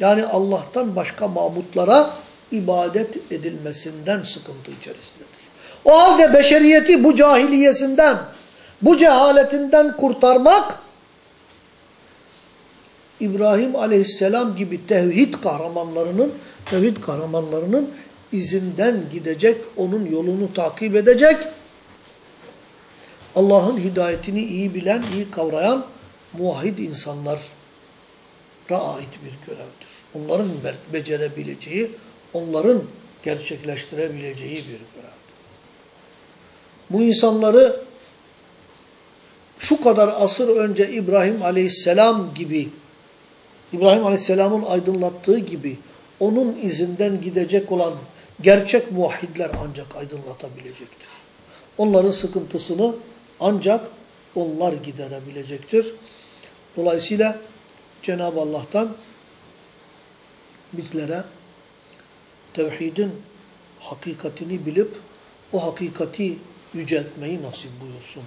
[SPEAKER 1] Yani Allah'tan başka mabutlara ibadet edilmesinden sıkıntı içerisindedir. O halde beşeriyeti bu cahiliyesinden, bu cehaletinden kurtarmak, İbrahim aleyhisselam gibi tevhid kahramanlarının, tevhid kahramanlarının izinden gidecek, onun yolunu takip edecek, Allah'ın hidayetini iyi bilen, iyi kavrayan muvahhid insanlara ait bir görevdir. Onların becerebileceği, onların gerçekleştirebileceği bir görevdir. Bu insanları şu kadar asır önce İbrahim Aleyhisselam gibi, İbrahim Aleyhisselam'ın aydınlattığı gibi onun izinden gidecek olan gerçek muvahhidler ancak aydınlatabilecektir. Onların sıkıntısını ancak onlar giderebilecektir. Dolayısıyla Cenab-ı Allah'tan bizlere tevhidin hakikatini bilip o hakikati yüceltmeyi nasip buyursun.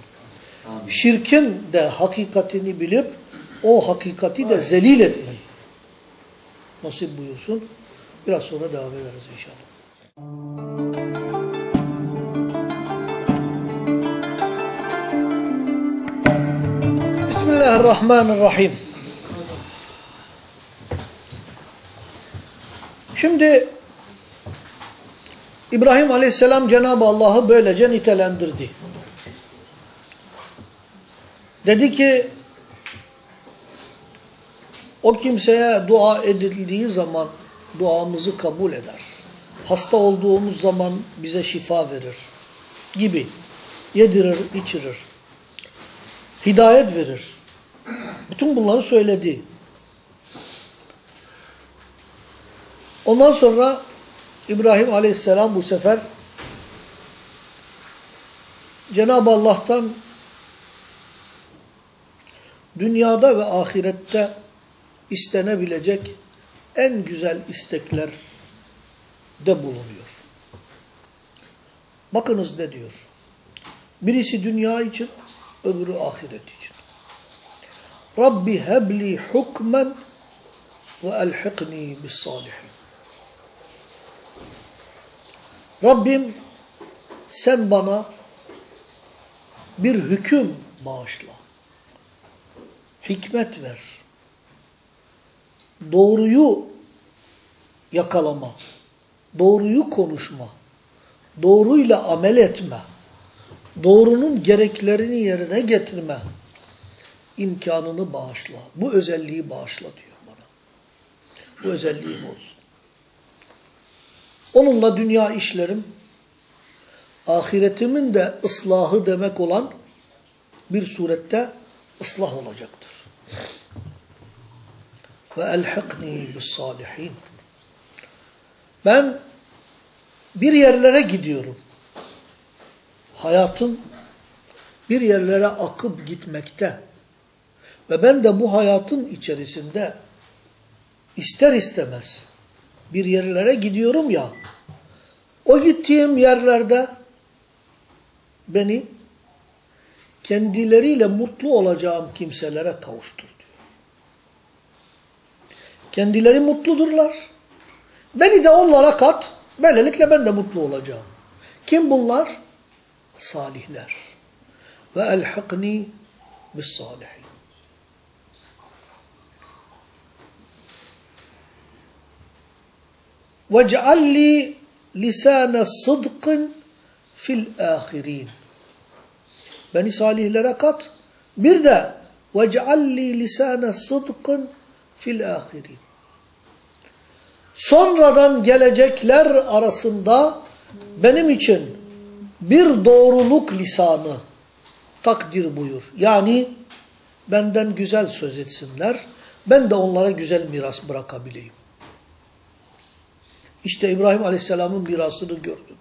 [SPEAKER 1] Amin. Şirkin de hakikatini bilip o hakikati de zelil etmeyi nasip buyursun. Biraz sonra devam ederiz inşallah. Bismillahirrahmanirrahim. Şimdi İbrahim Aleyhisselam Cenab-ı Allah'ı böylece nitelendirdi. Dedi ki o kimseye dua edildiği zaman duamızı kabul eder. Hasta olduğumuz zaman bize şifa verir gibi. Yedirir, içirir. Hidayet verir. Bütün bunları söyledi. Ondan sonra İbrahim Aleyhisselam bu sefer Cenab-ı Allah'tan dünyada ve ahirette istenebilecek en güzel istekler de bulunuyor. Bakınız ne diyor. Birisi dünya için, öbürü ahiret için. Rabbi hebli hukmen ve elhiqni bis salihin. Rabbim sen bana bir hüküm bağışla. Hikmet ver. Doğruyu yakalama. Doğruyu konuşma. Doğruyla amel etme. Doğrunun gereklerini yerine getirme imkanını bağışla. Bu özelliği bağışla diyor bana. Bu özelliğim olsun. Onunla dünya işlerim, ahiretimin de ıslahı demek olan bir surette ıslah olacaktır. Ve elhikni bis salihin. Ben bir yerlere gidiyorum. Hayatım bir yerlere akıp gitmekte. Ve ben de bu hayatın içerisinde ister istemez bir yerlere gidiyorum ya, o gittiğim yerlerde beni kendileriyle mutlu olacağım kimselere kavuştur diyor. Kendileri mutludurlar. Beni de onlara kat, böylelikle ben de mutlu olacağım. Kim bunlar? Salihler. Ve elhikni bis salihin. وَاجْعَلْ لِي لِسَانَ صِدْقٍ fil ahirin. Beni salihlere kat. Bir de وَاجْعَلْ لِي لِسَانَ صِدْقٍ fil ahirin. Sonradan gelecekler arasında benim için bir doğruluk lisanı, takdir buyur. Yani benden güzel söz etsinler. Ben de onlara güzel miras bırakabileyim. İşte İbrahim Aleyhisselam'ın mirasını gördük.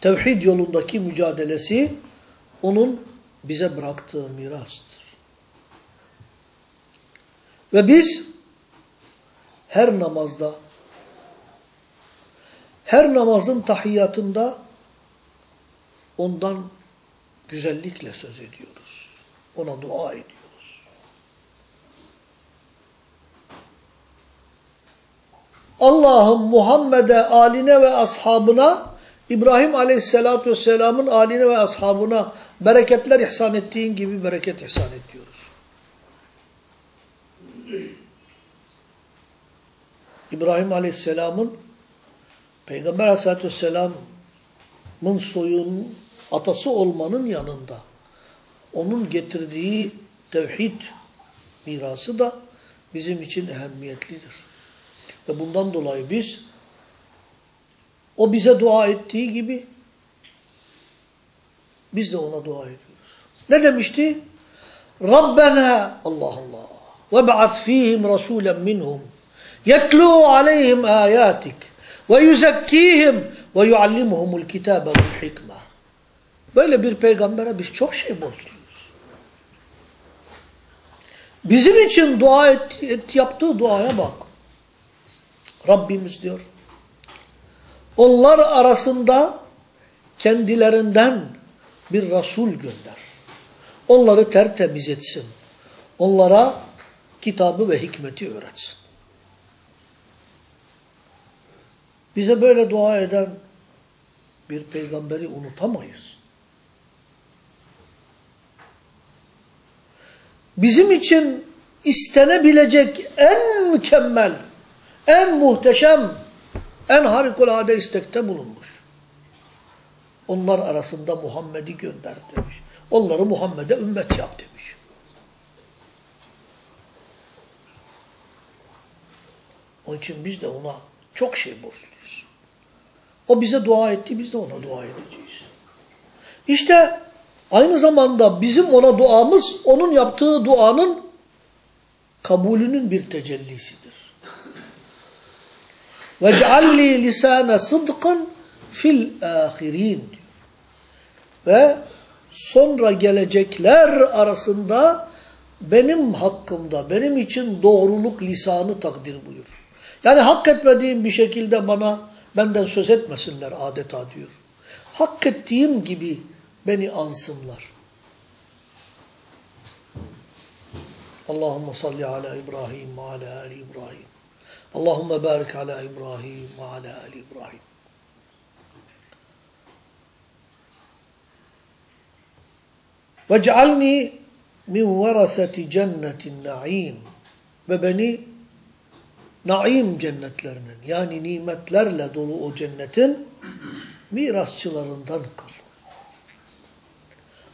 [SPEAKER 1] Tevhid yolundaki mücadelesi onun bize bıraktığı mirastır. Ve biz her namazda, her namazın tahiyyatında ondan güzellikle söz ediyoruz. Ona dua ediyoruz. Allah'ım Muhammed'e, aline ve ashabına, İbrahim Aleyhisselatü Vesselam'ın aline ve ashabına bereketler ihsan ettiğin gibi bereket ihsan ediyoruz. İbrahim Aleyhisselam'ın Peygamber Aleyhisselatü Vesselam'ın soyunun atası olmanın yanında onun getirdiği tevhid mirası da bizim için ehemmiyetlidir. Ve bundan dolayı biz o bize dua ettiği gibi biz de ona dua ediyoruz. Ne demişti? Rabbena Allah Allah ve ba'ath fihim rasulen minhum yetlu aleyhim ayatik ve yuzekkihim ve yuallimuhumul kitabe vel hikme. Böyle bir peygambere biz çok şey borçluyuz. Bizim için dua et, et, yaptığı duaya bak. Rabbimiz diyor. Onlar arasında kendilerinden bir Resul gönder. Onları tertemiz etsin. Onlara kitabı ve hikmeti öğretsin. Bize böyle dua eden bir peygamberi unutamayız. Bizim için istenebilecek en mükemmel, en muhteşem, en harikulade istekte bulunmuş. Onlar arasında Muhammed'i gönder demiş. Onları Muhammed'e ümmet yap demiş. Onun için biz de ona çok şey borçluyuz. O bize dua etti, biz de ona dua edeceğiz. İşte aynı zamanda bizim ona duamız, onun yaptığı duanın kabulünün bir tecellisidir. وَجْعَلْلِي لِسَانَ صِدْقٍ fil ahirin diyor. Ve sonra gelecekler arasında benim hakkımda, benim için doğruluk lisanı takdir buyur. Yani hak etmediğim bir şekilde bana, benden söz etmesinler adeta diyor. Hak ettiğim gibi beni ansınlar. Allahümme salli ala İbrahim ve ala Ali İbrahim. Allahümme barik ala İbrahim ve ala Ali İbrahim. Ve cealni min veraseti cennetin naim. Ve beni naim cennetlerinin yani nimetlerle dolu o cennetin mirasçılarından kıl.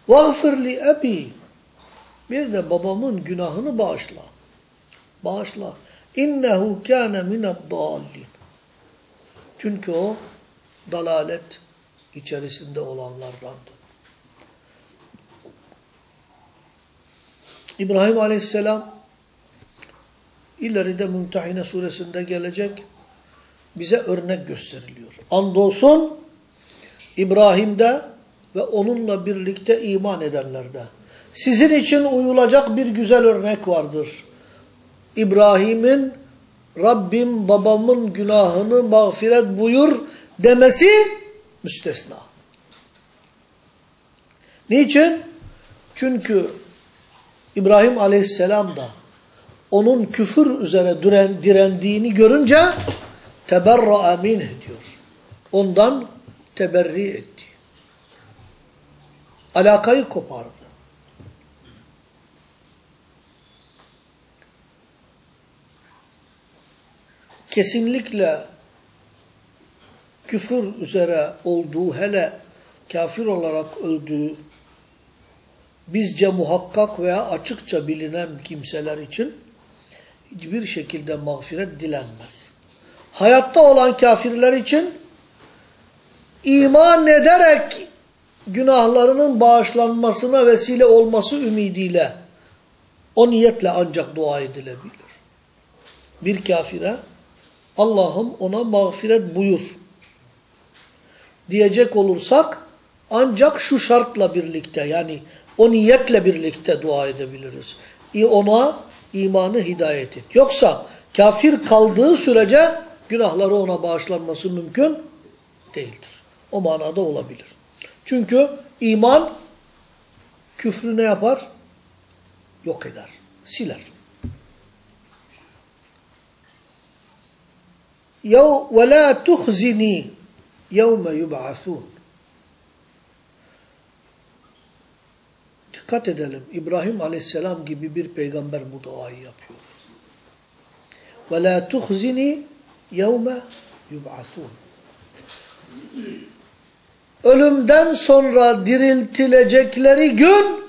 [SPEAKER 1] Vahfir li ebi. Bir de babamın günahını bağışla. Bağışla. İnnehu kâne mineddâllin. Çünkü o dalalet içerisinde olanlardandı. İbrahim Aleyhisselam ileride Mümtehine suresinde gelecek bize örnek gösteriliyor. Andolsun İbrahim'de ve onunla birlikte iman edenlerde sizin için uyulacak bir güzel örnek vardır. İbrahim'in Rabbim babamın günahını mağfiret buyur demesi müstesna. Niçin? Çünkü İbrahim aleyhisselam da onun küfür üzere diren, direndiğini görünce teberra'a minh diyor. Ondan teberri etti. Alakayı kopardı. Kesinlikle küfür üzere olduğu hele kafir olarak öldüğü bizce muhakkak veya açıkça bilinen kimseler için hiçbir şekilde mağfiret dilenmez. Hayatta olan kafirler için iman ederek günahlarının bağışlanmasına vesile olması ümidiyle o niyetle ancak dua edilebilir. Bir kafire Allah'ım ona mağfiret buyur diyecek olursak ancak şu şartla birlikte yani o niyetle birlikte dua edebiliriz. Ona imanı hidayet et. Yoksa kafir kaldığı sürece günahları ona bağışlanması mümkün değildir. O manada olabilir. Çünkü iman küfrü ne yapar? Yok eder, siler. Ve la tuhzini yevme yub'athun. Dikkat edelim. İbrahim Aleyhisselam gibi bir peygamber bu duayı yapıyor. Ve la tuhzini yevme yub'athun. Ölümden sonra diriltilecekleri gün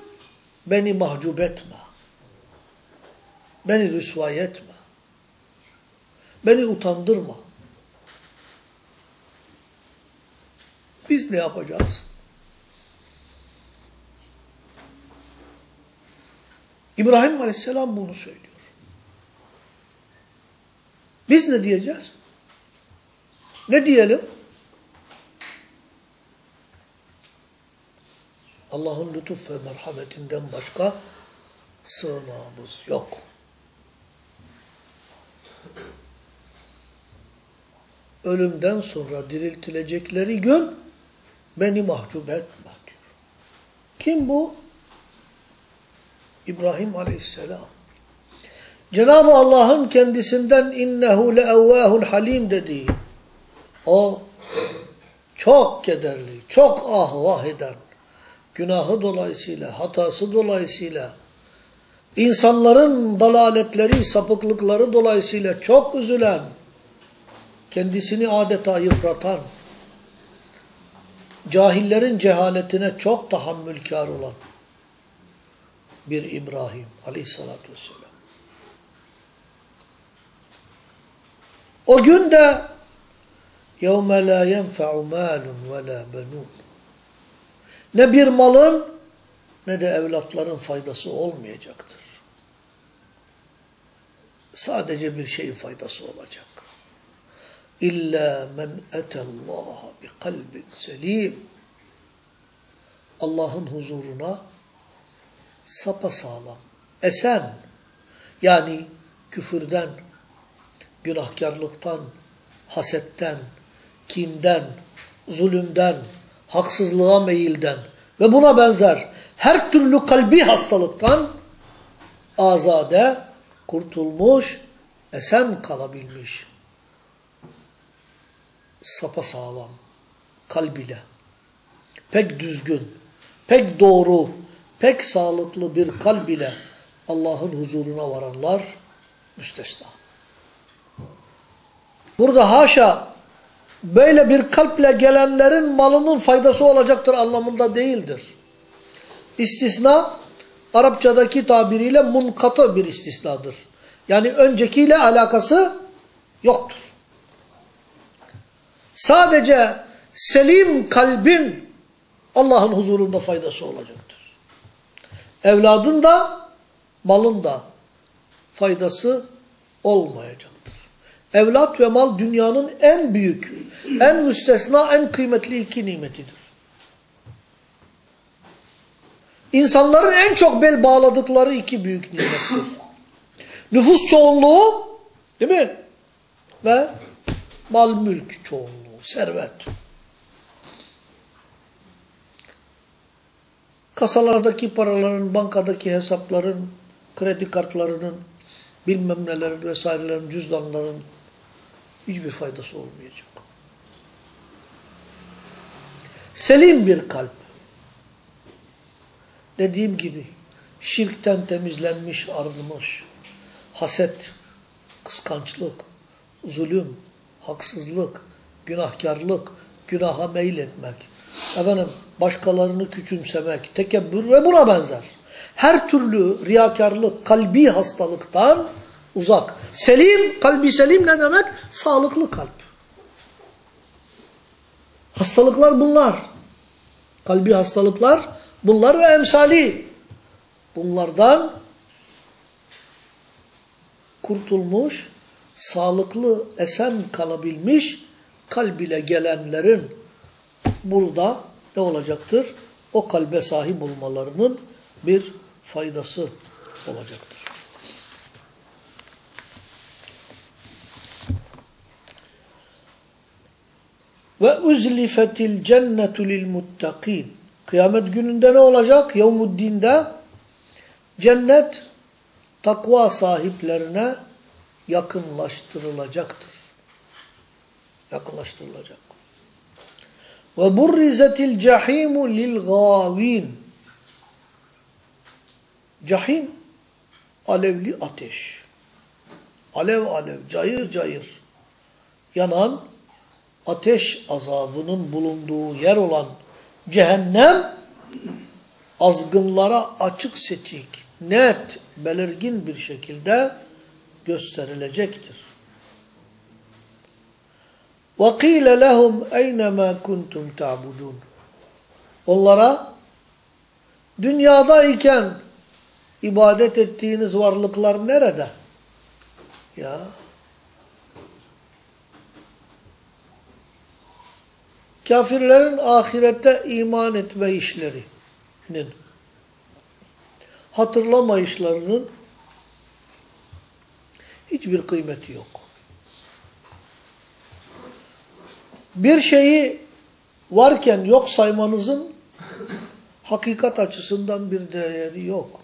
[SPEAKER 1] beni mahcup etme. Beni rüsvay etme. Beni utandırma. Biz ne yapacağız? İbrahim Aleyhisselam bunu söylüyor. Biz ne diyeceğiz? Ne diyelim? Allah'ın lütuf ve merhametinden başka sığınağımız yok. Ölümden sonra diriltilecekleri gün beni mahcup etme diyor. Kim bu? İbrahim Aleyhisselam. Cenab-ı Allah'ın kendisinden innehu leevvâhul halim dediği o çok kederli, çok ahvah eden, günahı dolayısıyla, hatası dolayısıyla, insanların dalaletleri, sapıklıkları dolayısıyla çok üzülen, kendisini adeta yıpratan, cahillerin cehaletine çok tahammülkar olan bir İbrahim aleyhissalatü vesselam. O gün de يَوْمَ لَا يَنْفَعُ مَالٌ وَلَا بَنُونَ Ne bir malın ne de evlatların faydası olmayacaktır. Sadece bir şeyin faydası olacak. İlla men etallaha bi kalbin selim. Allah'ın huzuruna sapasağlam, esen yani küfürden, günahkarlıktan, hasetten, kinden, zulümden, haksızlığa meyilden ve buna benzer her türlü kalbi hastalıktan azade, kurtulmuş, esen kalabilmiş. Sapasağlam, kalbiyle, pek düzgün, pek doğru, pek sağlıklı bir kalb ile Allah'ın huzuruna varanlar müstesna. Burada haşa böyle bir kalple gelenlerin malının faydası olacaktır anlamında değildir. İstisna Arapçadaki tabiriyle munkatı bir istisnadır. Yani öncekiyle alakası yoktur. Sadece selim kalbin Allah'ın huzurunda faydası olacaktır. Evladın da malın da faydası olmayacaktır. Evlat ve mal dünyanın en büyük, en müstesna, en kıymetli iki nimetidir. İnsanların en çok bel bağladıkları iki büyük nimettir. Nüfus çoğunluğu, değil mi? Ve mal mülk çoğunluğu, servet. Kasalardaki paraların, bankadaki hesapların, kredi kartlarının, bilmem nelerin vesairelerin, cüzdanların hiçbir faydası olmayacak. Selim bir kalp. Dediğim gibi şirkten temizlenmiş, arınmış, haset, kıskançlık, zulüm, haksızlık, günahkarlık, günaha meyletmek, efendim başkalarını küçümsemek, tekebbür ve buna benzer. Her türlü riyakarlık, kalbi hastalıktan uzak. Selim, kalbi selim ne demek? Sağlıklı kalp. Hastalıklar bunlar. Kalbi hastalıklar bunlar ve emsali. Bunlardan kurtulmuş, sağlıklı, esen kalabilmiş kalbile gelenlerin burada ne olacaktır? O kalbe sahip olmalarının bir faydası olacaktır. Ve uzlifetil cennetu lil muttakin. Kıyamet gününde ne olacak? Yevmuddin'de cennet takva sahiplerine yakınlaştırılacaktır. Yakınlaştırılacak. Ve burrizetil cahimu lil gavin. Cahim alevli ateş. Alev alev, cayır cayır yanan ateş azabının bulunduğu yer olan cehennem azgınlara açık seçik, net, belirgin bir şekilde gösterilecektir. وَقِيلَ لَهُمْ اَيْنَمَا كُنْتُمْ تَعْبُدُونَ Onlara dünyadayken ibadet ettiğiniz varlıklar nerede? Ya kafirlerin ahirette iman etme işlerinin hatırlamayışlarının hiçbir kıymeti yok. Bir şeyi varken yok saymanızın hakikat açısından bir değeri yok.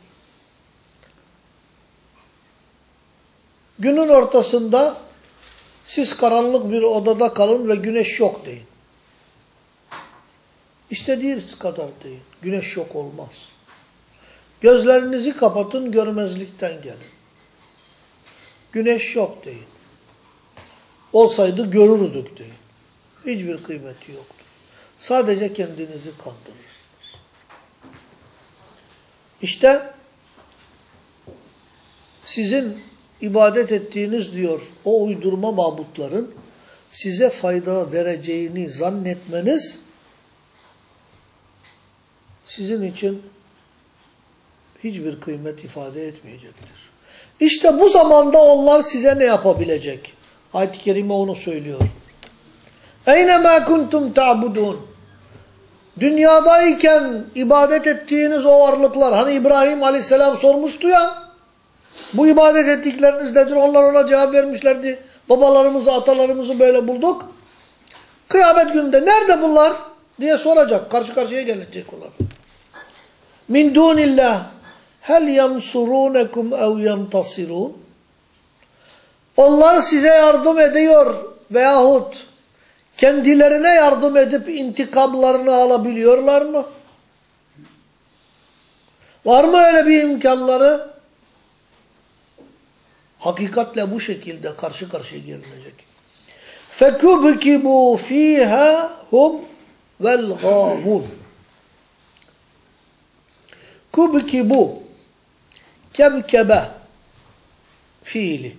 [SPEAKER 1] Günün ortasında siz karanlık bir odada kalın ve güneş yok deyin. İstediğiniz kadar deyin. Güneş yok olmaz. Gözlerinizi kapatın görmezlikten gelin. Güneş yok deyin. Olsaydı görürdük deyin. Hiçbir kıymeti yoktur. Sadece kendinizi kandırırsınız. İşte sizin ibadet ettiğiniz diyor o uydurma mabutların size fayda vereceğini zannetmeniz sizin için hiçbir kıymet ifade etmeyecektir. İşte bu zamanda onlar size ne yapabilecek? Ayet-i Kerime onu söylüyor. Eyne ma kuntum ta'budun. Dünyadayken ibadet ettiğiniz o varlıklar, hani İbrahim aleyhisselam sormuştu ya, bu ibadet ettikleriniz nedir? Onlar ona cevap vermişlerdi. Babalarımızı, atalarımızı böyle bulduk. Kıyamet gününde nerede bunlar? diye soracak. Karşı karşıya gelecek onlar. Min dunillah hel yansurunekum ev yantasirun Onlar size yardım ediyor veyahut kendilerine yardım edip intikamlarını alabiliyorlar mı? Var mı öyle bir imkanları? Hakikatle bu şekilde karşı karşıya gelinecek. فَكُبْكِبُوا ف۪يهَا هُمْ وَالْغَامُونَ Kubkibu kebkebe fiili.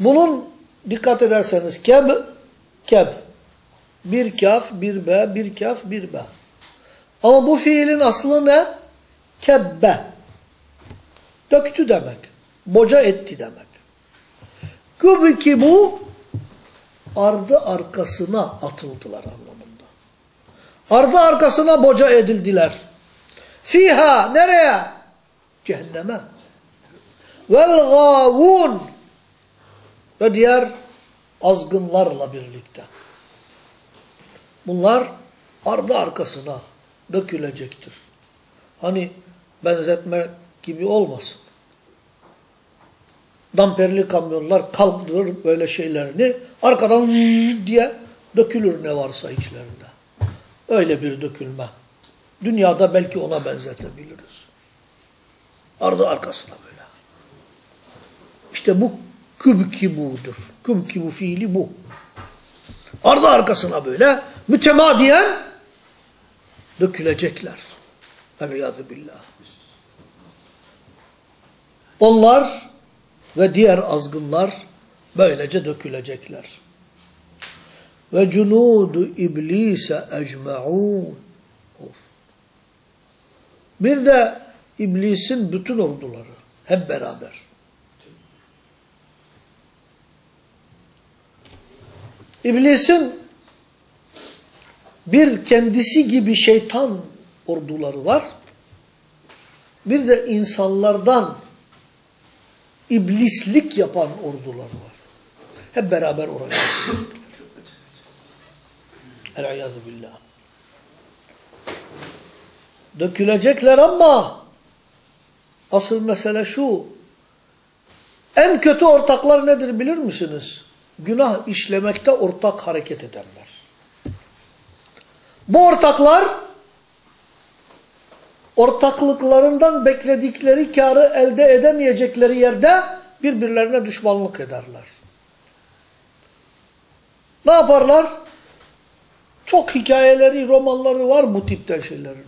[SPEAKER 1] Bunun dikkat ederseniz keb, keb. Bir kaf, bir be, bir kaf, bir be. Ama bu fiilin aslı ne? Kebbe. Döktü demek. Boca etti demek. Kubkibu ardı arkasına atıldılar anlamında. Ardı arkasına boca edildiler. Fiha nereye? Cehenneme. Vel gavun ve diğer azgınlarla birlikte. Bunlar ardı arkasına dökülecektir. Hani benzetme gibi olmasın. Damperli kamyonlar kaldırır böyle şeylerini arkadan diye dökülür ne varsa içlerinde. Öyle bir dökülme. Dünyada belki ona benzetebiliriz. Ardı arkasına böyle. İşte bu kübkibudur. Kübkibu fiili bu. Ardı arkasına böyle mütemadiyen dökülecekler. Eliyazı billah. Onlar ve diğer azgınlar böylece dökülecekler. ve cunudu iblise ecma'un. Bir de iblisin bütün orduları hep beraber. İblisin bir kendisi gibi şeytan orduları var. Bir de insanlardan iblislik yapan ordular var. Hep beraber oraya. El-İyâzu billah. Dökülecekler ama asıl mesele şu. En kötü ortaklar nedir bilir misiniz? Günah işlemekte ortak hareket edenler. Bu ortaklar ortaklıklarından bekledikleri karı elde edemeyecekleri yerde birbirlerine düşmanlık ederler. Ne yaparlar? Çok hikayeleri, romanları var bu tipte şeylerin.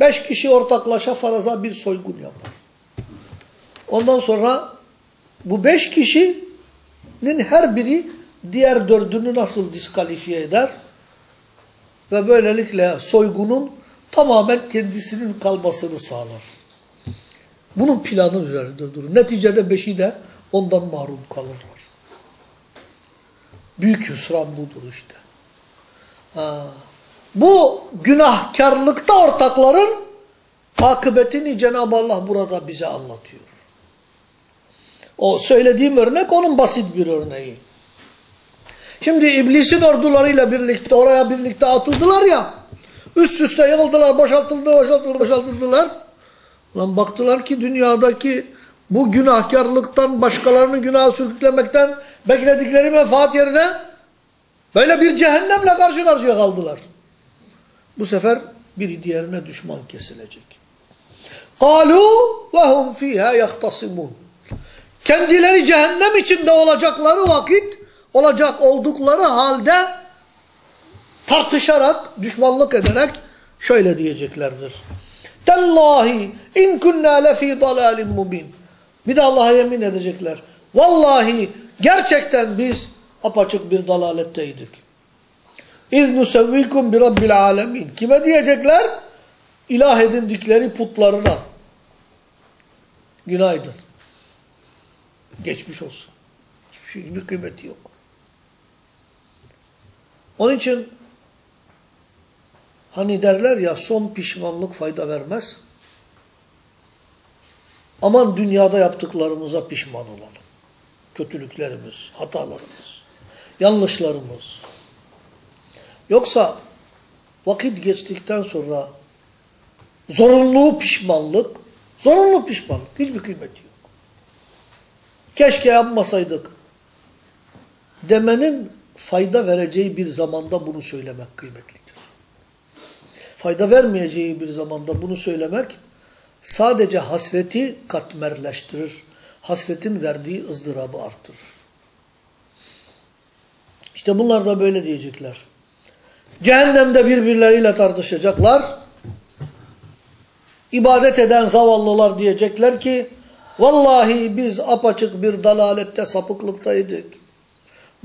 [SPEAKER 1] Beş kişi ortaklaşa faraza bir soygun yapar. Ondan sonra bu beş kişinin her biri diğer dördünü nasıl diskalifiye eder? Ve böylelikle soygunun tamamen kendisinin kalmasını sağlar. Bunun planı üzerinde durur. Neticede beşi de ondan mahrum kalırlar. Büyük hüsran budur işte. Ha. Bu günahkarlıkta ortakların akıbetini Cenab-ı Allah burada bize anlatıyor. O söylediğim örnek onun basit bir örneği. Şimdi iblisin ordularıyla birlikte oraya birlikte atıldılar ya. Üst üste yığıldılar, boşaltıldı, boşaltıldı, boşaltıldılar. Lan baktılar ki dünyadaki bu günahkarlıktan, başkalarını günaha sürüklemekten bekledikleri menfaat yerine böyle bir cehennemle karşı karşıya kaldılar. Bu sefer biri diğerine düşman kesilecek. قَالُوا وَهُمْ ف۪يهَا يَخْتَصِمُونَ Kendileri cehennem içinde olacakları vakit, olacak oldukları halde tartışarak, düşmanlık ederek şöyle diyeceklerdir. Tallahi in kunna lefi dalalin mubin. Bir de Allah'a yemin edecekler. Vallahi gerçekten biz apaçık bir dalaletteydik. İz nusevvikum bi rabbil alemin. Kime diyecekler? İlah edindikleri putlarına. Günaydın. Geçmiş olsun. Hiçbir kıymeti yok. Onun için hani derler ya son pişmanlık fayda vermez. Aman dünyada yaptıklarımıza pişman olalım. Kötülüklerimiz, hatalarımız, yanlışlarımız. Yoksa vakit geçtikten sonra zorunlu pişmanlık, zorunlu pişmanlık hiçbir kıymeti yok. Keşke yapmasaydık demenin fayda vereceği bir zamanda bunu söylemek kıymetlidir. Fayda vermeyeceği bir zamanda bunu söylemek sadece hasreti katmerleştirir. Hasretin verdiği ızdırabı artırır. İşte bunlar da böyle diyecekler. Cehennemde birbirleriyle tartışacaklar. İbadet eden zavallılar diyecekler ki Vallahi biz apaçık bir dalalette sapıklıktaydık.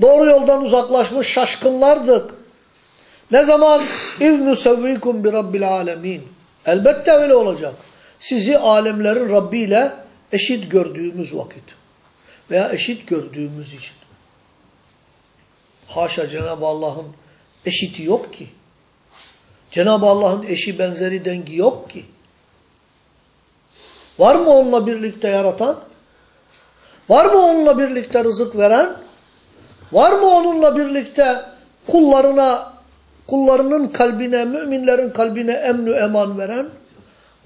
[SPEAKER 1] Doğru yoldan uzaklaşmış şaşkınlardık. Ne zaman İznü sevvikum bi rabbil alemin. Elbette öyle olacak. Sizi alemlerin Rabbi ile eşit gördüğümüz vakit. Veya eşit gördüğümüz için. Haşa Cenab-ı Allah'ın eşiti yok ki. Cenab-ı Allah'ın eşi benzeri dengi yok ki. Var mı onunla birlikte yaratan? Var mı onunla birlikte rızık veren? Var mı onunla birlikte kullarına, kullarının kalbine, müminlerin kalbine emnü eman veren?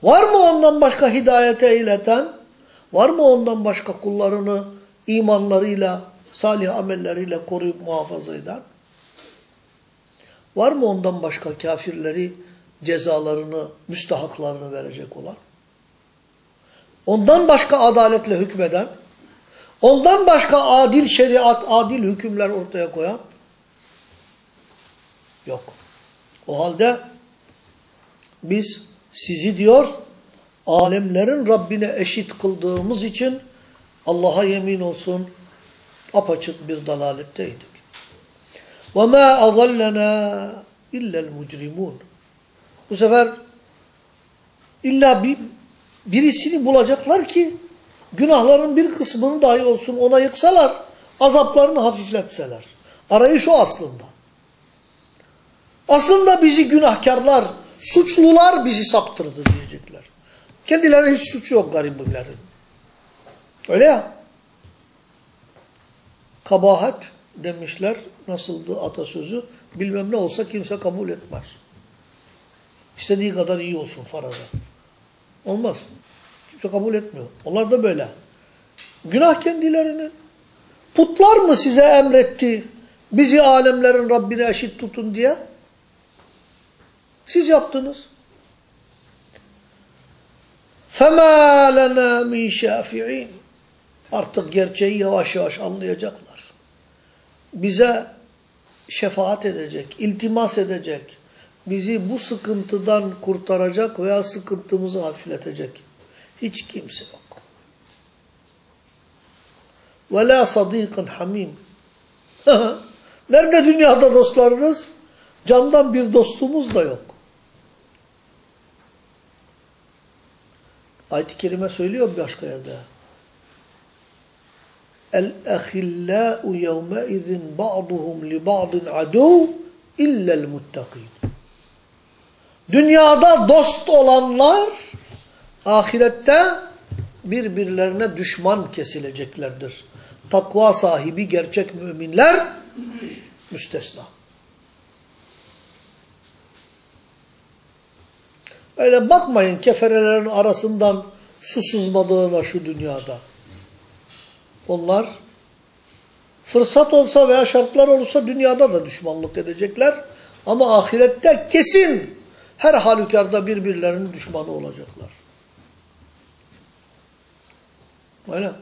[SPEAKER 1] Var mı ondan başka hidayete ileten? Var mı ondan başka kullarını imanlarıyla, salih amelleriyle koruyup muhafaza eden? Var mı ondan başka kafirleri cezalarını, müstahaklarını verecek olan? Ondan başka adaletle hükmeden, ondan başka adil şeriat, adil hükümler ortaya koyan yok. O halde biz sizi diyor alemlerin Rabbine eşit kıldığımız için Allah'a yemin olsun apaçık bir dalaletteydik. وَمَا أَضَلَّنَا اِلَّا الْمُجْرِمُونَ Bu sefer illa bir, birisini bulacaklar ki günahların bir kısmını dahi olsun ona yıksalar, azaplarını hafifletseler. Arayış o aslında. Aslında bizi günahkarlar, suçlular bizi saptırdı diyecekler. Kendilerine hiç suç yok garibimlerin. Öyle ya. Kabahat demişler. Nasıldı atasözü? Bilmem ne olsa kimse kabul etmez. İstediği kadar iyi olsun faraza. Olmaz kimse kabul etmiyor. Onlar da böyle. Günah kendilerinin. Putlar mı size emretti? Bizi alemlerin Rabbine eşit tutun diye. Siz yaptınız. فَمَا لَنَا مِنْ شَافِعِينَ Artık gerçeği yavaş yavaş anlayacaklar. Bize şefaat edecek, iltimas edecek, bizi bu sıkıntıdan kurtaracak veya sıkıntımızı hafifletecek hiç kimse yok. Ve la sadikin hamim. Nerede dünyada dostlarınız? Candan bir dostumuz da yok. Ayet-i Kerime söylüyor başka yerde. El-ehillâ'u yevmeizin ba'duhum li ba'din adû illel muttakîn. Dünyada dost olanlar ahirette birbirlerine düşman kesileceklerdir. Takva sahibi gerçek müminler müstesna. Öyle bakmayın keferelerin arasından su sızmadığına şu dünyada. Onlar fırsat olsa veya şartlar olursa dünyada da düşmanlık edecekler. Ama ahirette kesin her halükarda birbirlerinin düşmanı olacaklar. Öyle.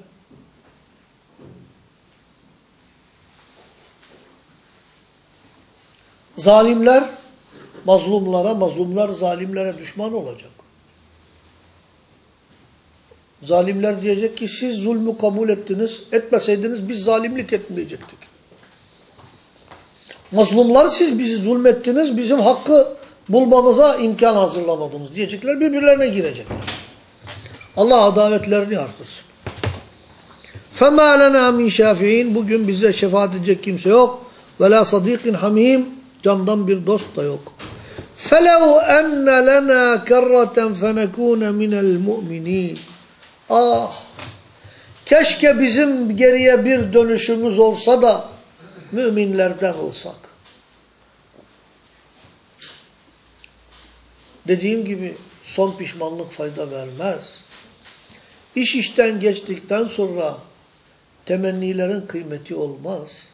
[SPEAKER 1] Zalimler mazlumlara, mazlumlar zalimlere düşman olacak. Zalimler diyecek ki siz zulmü kabul ettiniz, etmeseydiniz biz zalimlik etmeyecektik. Mazlumlar siz bizi zulmettiniz, bizim hakkı bulmamıza imkan hazırlamadınız diyecekler, birbirlerine girecekler. Allah adaletlerini artırsın. فَمَا لَنَا مِنْ شَافِعِينَ Bugün bize şefaat edecek kimse yok. وَلَا صَد۪يقٍ hamim Candan bir dost da yok. فَلَوْ اَنَّ لَنَا كَرَّةً فَنَكُونَ مِنَ الْمُؤْمِنِينَ Ah! Keşke bizim geriye bir dönüşümüz olsa da müminlerden olsak. Dediğim gibi son pişmanlık fayda vermez. İş işten geçtikten sonra temennilerin kıymeti olmaz.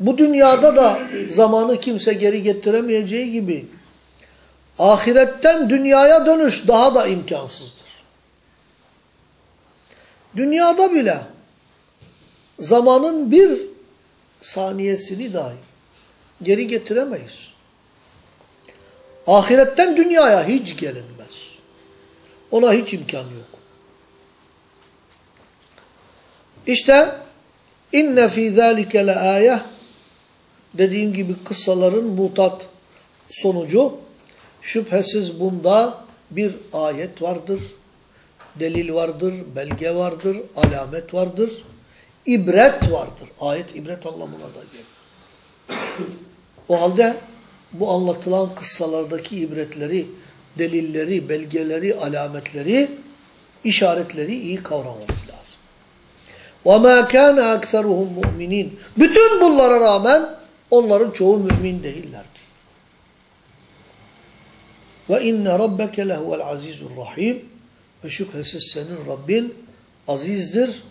[SPEAKER 1] Bu dünyada da zamanı kimse geri getiremeyeceği gibi ahiretten dünyaya dönüş daha da imkansızdır. Dünyada bile zamanın bir saniyesini dahi geri getiremeyiz. Ahiretten dünyaya hiç gelinmez. Ona hiç imkan yok. İşte inne fî zâlike le âyeh dediğim gibi kıssaların mutat sonucu şüphesiz bunda bir ayet vardır, delil vardır, belge vardır, alamet vardır, ibret vardır. Ayet ibret anlamına da gelir. o halde bu anlatılan kıssalardaki ibretleri, delilleri, belgeleri, alametleri, işaretleri iyi kavramamız lazım. وَمَا كَانَ اَكْثَرُهُمْ مُؤْمِنِينَ Bütün bunlara rağmen onların çoğu mümin değillerdi. وَاِنَّ رَبَّكَ لَهُوَ الْعَز۪يزُ الرَّح۪يمُ Ve şüphesiz senin Rabbin azizdir,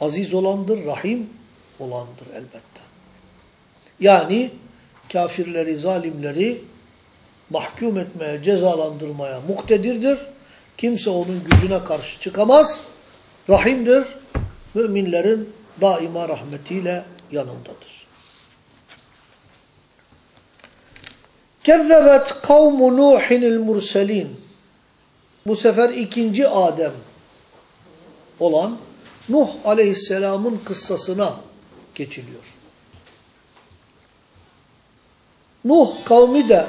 [SPEAKER 1] aziz olandır, rahim olandır elbette. Yani kafirleri, zalimleri mahkum etmeye, cezalandırmaya muktedirdir. Kimse onun gücüne karşı çıkamaz. Rahimdir, Müminlerin daima rahmetiyle yanındadır. Kezzebet kavmu Nuhinil murselin. Bu sefer ikinci Adem olan Nuh aleyhisselamın kıssasına geçiliyor. Nuh kavmi de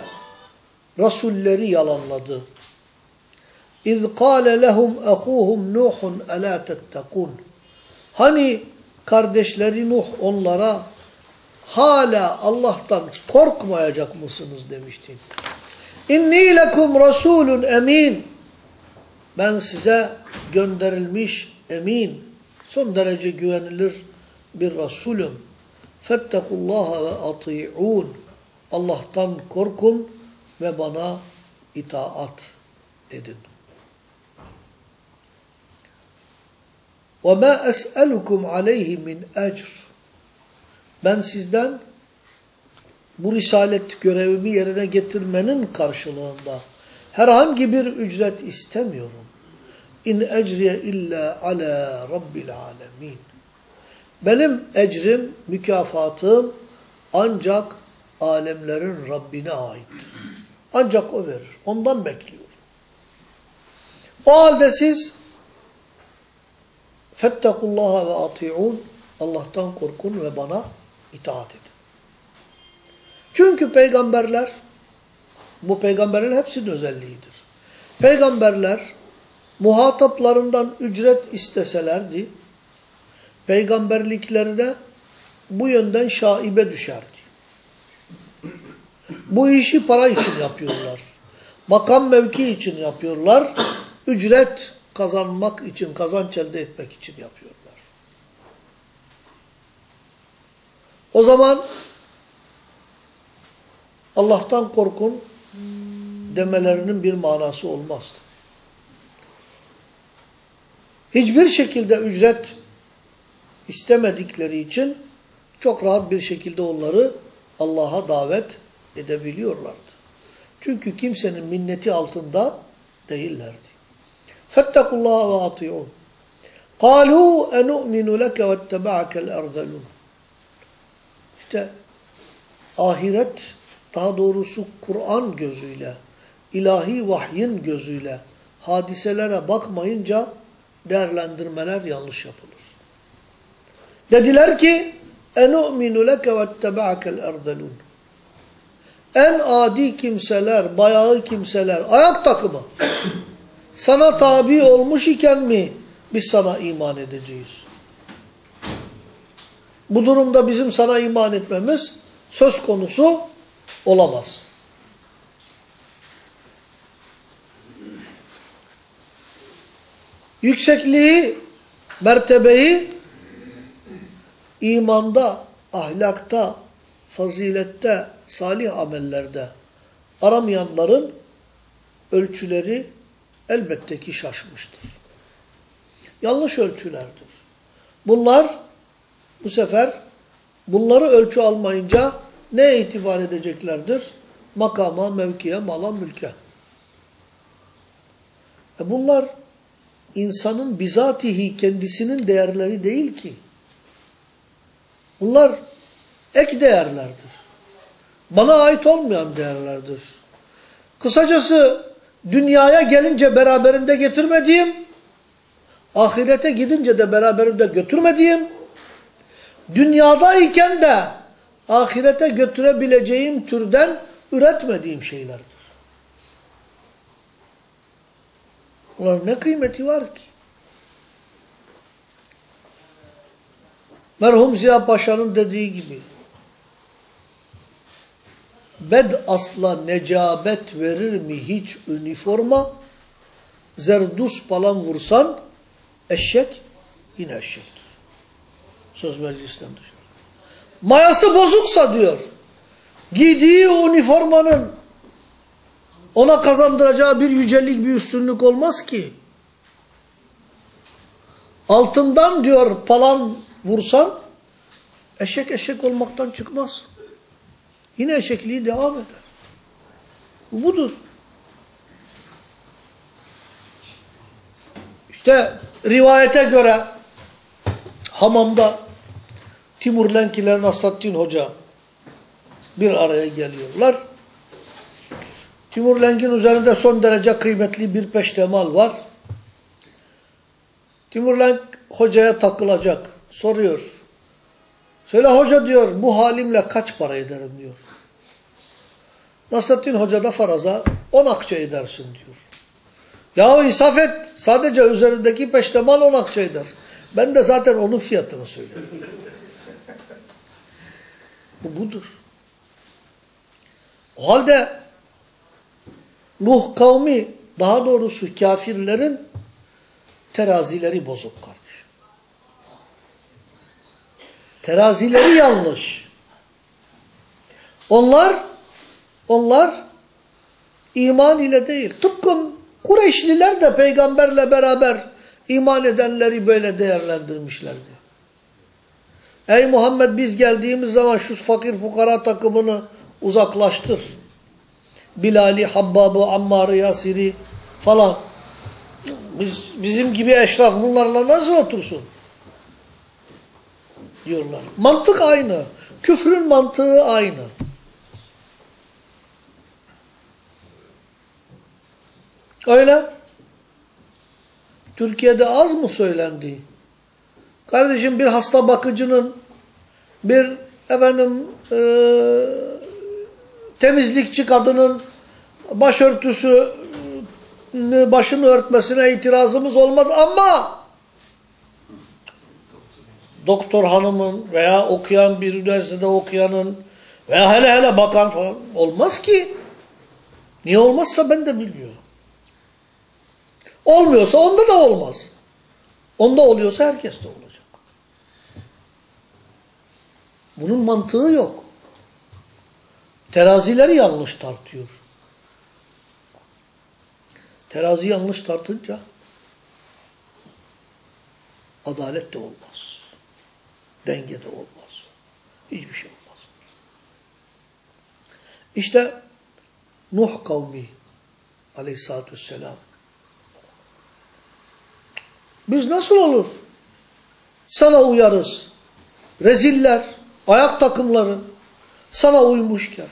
[SPEAKER 1] Rasulleri yalanladı. İz kâle lehum ehûhum Nuhun elâ tettekûn. Hani kardeşleri Nuh onlara hala Allah'tan korkmayacak mısınız demişti. İnni lekum rasulun emin. Ben size gönderilmiş emin, son derece güvenilir bir Resulüm. Fettekullaha ve ati'un. Allah'tan korkun ve bana itaat edin. وَمَا أَسْأَلُكُمْ عَلَيْهِ مِنْ اَجْرٍ Ben sizden bu risalet görevimi yerine getirmenin karşılığında herhangi bir ücret istemiyorum. İn ecriye illa ala rabbil alemin. Benim ecrim, mükafatım ancak alemlerin Rabbine aittir. Ancak o verir. Ondan bekliyorum. O halde siz fettekullaha ve ati'un Allah'tan korkun ve bana itaat edin. Çünkü peygamberler bu peygamberlerin hepsinin özelliğidir. Peygamberler muhataplarından ücret isteselerdi, peygamberliklerine bu yönden şaibe düşerdi. Bu işi para için yapıyorlar. Makam mevki için yapıyorlar. Ücret kazanmak için, kazanç elde etmek için yapıyorlar. O zaman Allah'tan korkun demelerinin bir manası olmazdı. Hiçbir şekilde ücret istemedikleri için çok rahat bir şekilde onları Allah'a davet edebiliyorlardı. Çünkü kimsenin minneti altında değillerdi. Fettekullaha ve ati'un. قَالُوا اَنُؤْمِنُ لَكَ وَاتَّبَعَكَ الْاَرْذَلُونَ İşte ahiret, daha doğrusu Kur'an gözüyle, ilahi vahyin gözüyle hadiselere bakmayınca değerlendirmeler yanlış yapılır. Dediler ki اَنُؤْمِنُ لَكَ وَاتَّبَعَكَ الْاَرْذَلُونَ En adi kimseler, bayağı kimseler, ayak takımı sana tabi olmuş iken mi biz sana iman edeceğiz? Bu durumda bizim sana iman etmemiz söz konusu olamaz. Yüksekliği, mertebeyi imanda, ahlakta, fazilette, salih amellerde aramayanların ölçüleri elbette ki şaşmıştır. Yanlış ölçülerdir. Bunlar bu sefer bunları ölçü almayınca ne itibar edeceklerdir? Makama, mevkiye, mala, mülke. E bunlar insanın bizatihi kendisinin değerleri değil ki. Bunlar ek değerlerdir. Bana ait olmayan değerlerdir. Kısacası dünyaya gelince beraberinde getirmediğim, ahirete gidince de beraberinde götürmediğim, dünyadayken de ahirete götürebileceğim türden üretmediğim şeylerdir. Bunların ne kıymeti var ki? Merhum Ziya Paşa'nın dediği gibi bed asla necabet verir mi hiç üniforma? Zerdus falan vursan eşek yine eşektir. Söz meclisten dışarı. Mayası bozuksa diyor. Giydiği üniformanın ona kazandıracağı bir yücelik, bir üstünlük olmaz ki. Altından diyor palan vursan eşek eşek olmaktan çıkmaz. Yine eşekliği devam eder. Bu budur. İşte rivayete göre hamamda Timur Lenk ile Nasrattin Hoca bir araya geliyorlar. Timur Lenk'in üzerinde son derece kıymetli bir peştemal var. Timur Lenk hocaya takılacak. Soruyor. Söyle hoca diyor bu halimle kaç para ederim diyor. Nasrettin Hoca da faraza 10 akçe edersin diyor. Ya insaf et. Sadece üzerindeki peştemal 10 akçe eder. Ben de zaten onun fiyatını söyledim. Bu budur. O halde Nuh kavmi daha doğrusu kafirlerin terazileri bozuk kardeşim. Terazileri yanlış. Onlar onlar iman ile değil. Tıpkı Kureyşliler de peygamberle beraber iman edenleri böyle değerlendirmişlerdi. Ey Muhammed biz geldiğimiz zaman şu fakir fukara takımını uzaklaştır. Bilal'i, Habbab'ı, Ammar'ı, Yasir'i falan. Biz, bizim gibi eşraf bunlarla nasıl otursun? Diyorlar. Mantık aynı. Küfrün mantığı aynı. Öyle. Türkiye'de az mı söylendi? Kardeşim bir hasta bakıcının bir efendim e, temizlikçi kadının başörtüsü başını örtmesine itirazımız olmaz ama doktor hanımın veya okuyan bir üniversitede okuyanın veya hele hele bakan falan olmaz ki. Niye olmazsa ben de bilmiyorum. Olmuyorsa onda da olmaz. Onda oluyorsa herkes de olacak. Bunun mantığı yok. Terazileri yanlış tartıyor. Terazi yanlış tartınca adalet de olmaz. Denge de olmaz. Hiçbir şey olmaz. İşte Nuh kavmi aleyhissalatü vesselam biz nasıl olur? Sana uyarız. Reziller, ayak takımları sana uymuşken.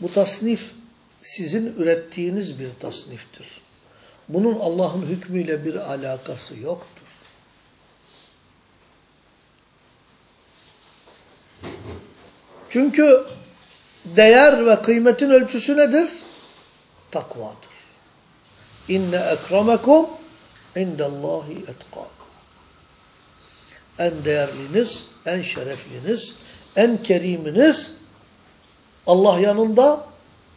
[SPEAKER 1] Bu tasnif sizin ürettiğiniz bir tasniftir. Bunun Allah'ın hükmüyle bir alakası yoktur. Çünkü değer ve kıymetin ölçüsü nedir? Takvadır. İnne ekremekum indallahi etkakum. En değerliniz, en şerefliniz, en keriminiz Allah yanında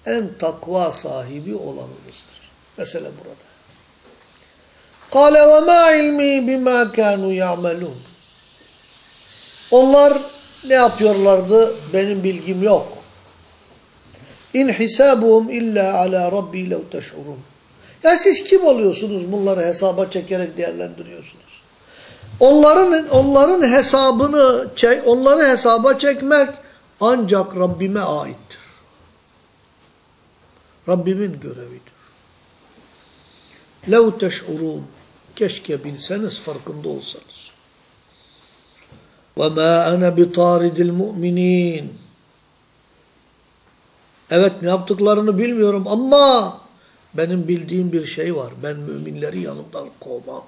[SPEAKER 1] en takva sahibi olanınızdır. Mesele burada. Kale ve ma ilmi bima kanu ya'melun. Onlar ne yapıyorlardı? Benim bilgim yok. İn hisabuhum illa ala rabbi lev teş'urun. Ya siz kim oluyorsunuz bunları hesaba çekerek değerlendiriyorsunuz? Onların onların hesabını onları hesaba çekmek ancak Rabbime aittir. Rabbimin görevidir. Lev teş'urun keşke bilseniz farkında olsanız. Ve ma ana bi taridil Evet ne yaptıklarını bilmiyorum ama benim bildiğim bir şey var. Ben müminleri yanımdan kovmam.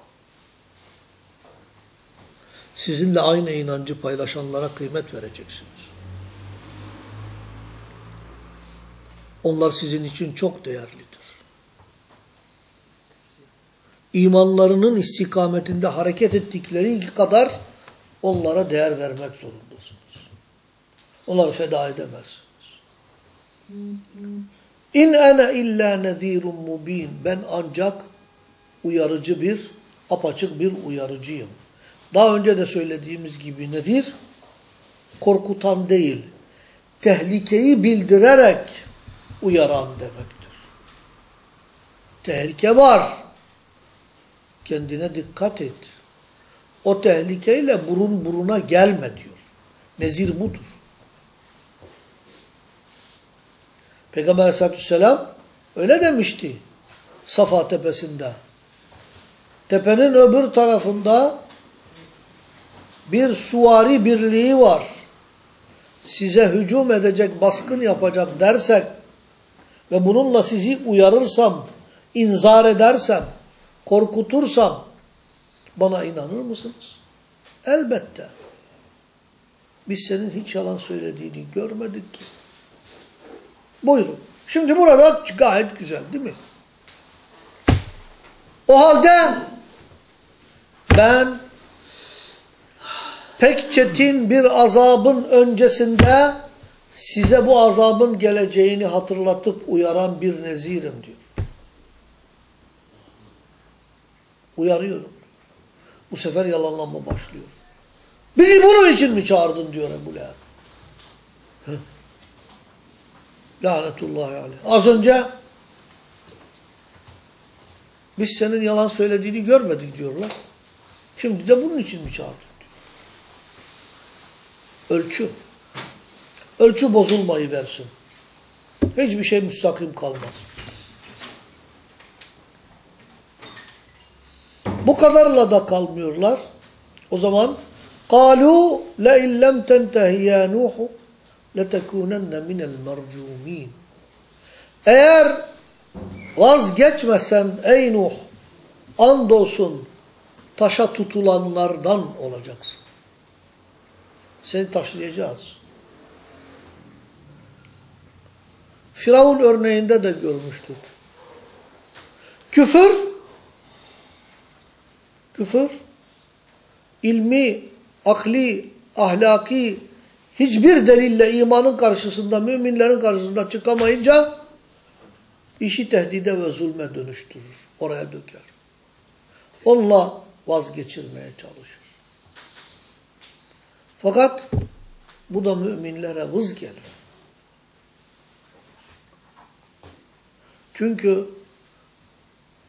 [SPEAKER 1] Sizinle aynı inancı paylaşanlara kıymet vereceksiniz. Onlar sizin için çok değerlidir. İmanlarının istikametinde hareket ettikleri kadar onlara değer vermek zorundasınız. Onları feda edemezsiniz. İn ene illa nezirun mubin. Ben ancak uyarıcı bir, apaçık bir uyarıcıyım. Daha önce de söylediğimiz gibi nezir, korkutan değil, tehlikeyi bildirerek uyaran demektir. Tehlike var. Kendine dikkat et. O tehlikeyle burun buruna gelme diyor. Nezir budur. Peygamber aleyhissalatü vesselam öyle demişti Safa tepesinde. Tepenin öbür tarafında bir suvari birliği var. Size hücum edecek, baskın yapacak dersek ve bununla sizi uyarırsam, inzar edersem, korkutursam bana inanır mısınız? Elbette. Biz senin hiç yalan söylediğini görmedik ki. Buyurun. Şimdi burada gayet güzel değil mi? O halde ben pek çetin bir azabın öncesinde size bu azabın geleceğini hatırlatıp uyaran bir nezirim diyor. Uyarıyorum. Bu sefer yalanlanma başlıyor. Bizi bunun için mi çağırdın diyor Ebu Leheb. Lanetullahi aleyh. Az önce biz senin yalan söylediğini görmedik diyorlar. Şimdi de bunun için mi çağırdın diyor. Ölçü. Ölçü bozulmayı versin. Hiçbir şey müstakim kalmaz. Bu kadarla da kalmıyorlar. O zaman قَالُوا لَاِنْ لَمْ تَنْتَهِ يَا نُوحُ لَتَكُونَنَّ مِنَ الْمَرْجُومِينَ Eğer vazgeçmesen ey Nuh, andolsun taşa tutulanlardan olacaksın. Seni taşlayacağız. Firavun örneğinde de görmüştük. Küfür, küfür, ilmi, akli, ahlaki, hiçbir delille imanın karşısında, müminlerin karşısında çıkamayınca işi tehdide ve zulme dönüştürür. Oraya döker. Onunla vazgeçirmeye çalışır. Fakat bu da müminlere vız gelir. Çünkü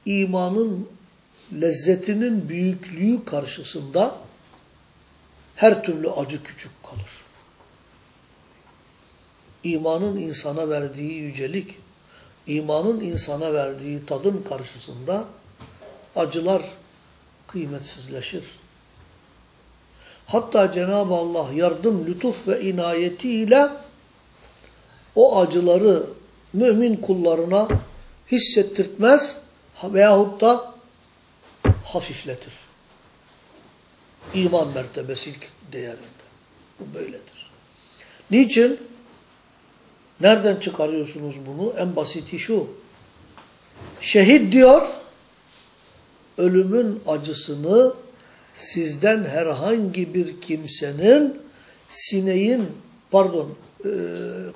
[SPEAKER 1] imanın lezzetinin büyüklüğü karşısında her türlü acı küçük kalır. İmanın insana verdiği yücelik, imanın insana verdiği tadın karşısında acılar kıymetsizleşir. Hatta Cenab-ı Allah yardım, lütuf ve inayetiyle o acıları mümin kullarına hissettirtmez veyahut da hafifletir. İman mertebesi değerinde. Bu böyledir. Niçin? Nereden çıkarıyorsunuz bunu? En basiti şu. Şehit diyor, ölümün acısını sizden herhangi bir kimsenin sineğin, pardon, e,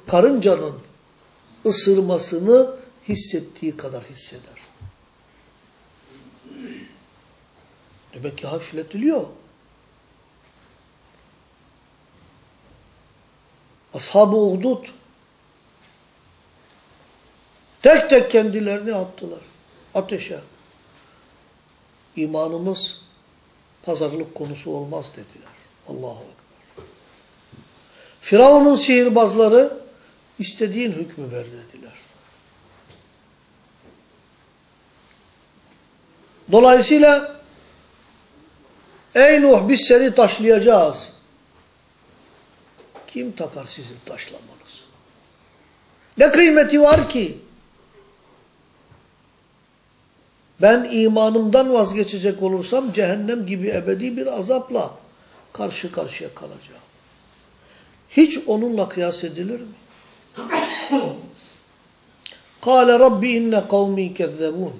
[SPEAKER 1] karıncanın ısırmasını hissettiği kadar hisseder. Demek ki hafifletiliyor. Ashab-ı tek tek kendilerini attılar ateşe. İmanımız pazarlık konusu olmaz dediler. Allahu Ekber. Firavun'un sihirbazları istediğin hükmü ver dediler. Dolayısıyla ey Nuh biz seni taşlayacağız. Kim takar sizin taşlamanız? Ne kıymeti var ki? Ben imanımdan vazgeçecek olursam cehennem gibi ebedi bir azapla karşı karşıya kalacağım. Hiç onunla kıyas edilir mi? Kale Rabbi inne kavmi kezzebun.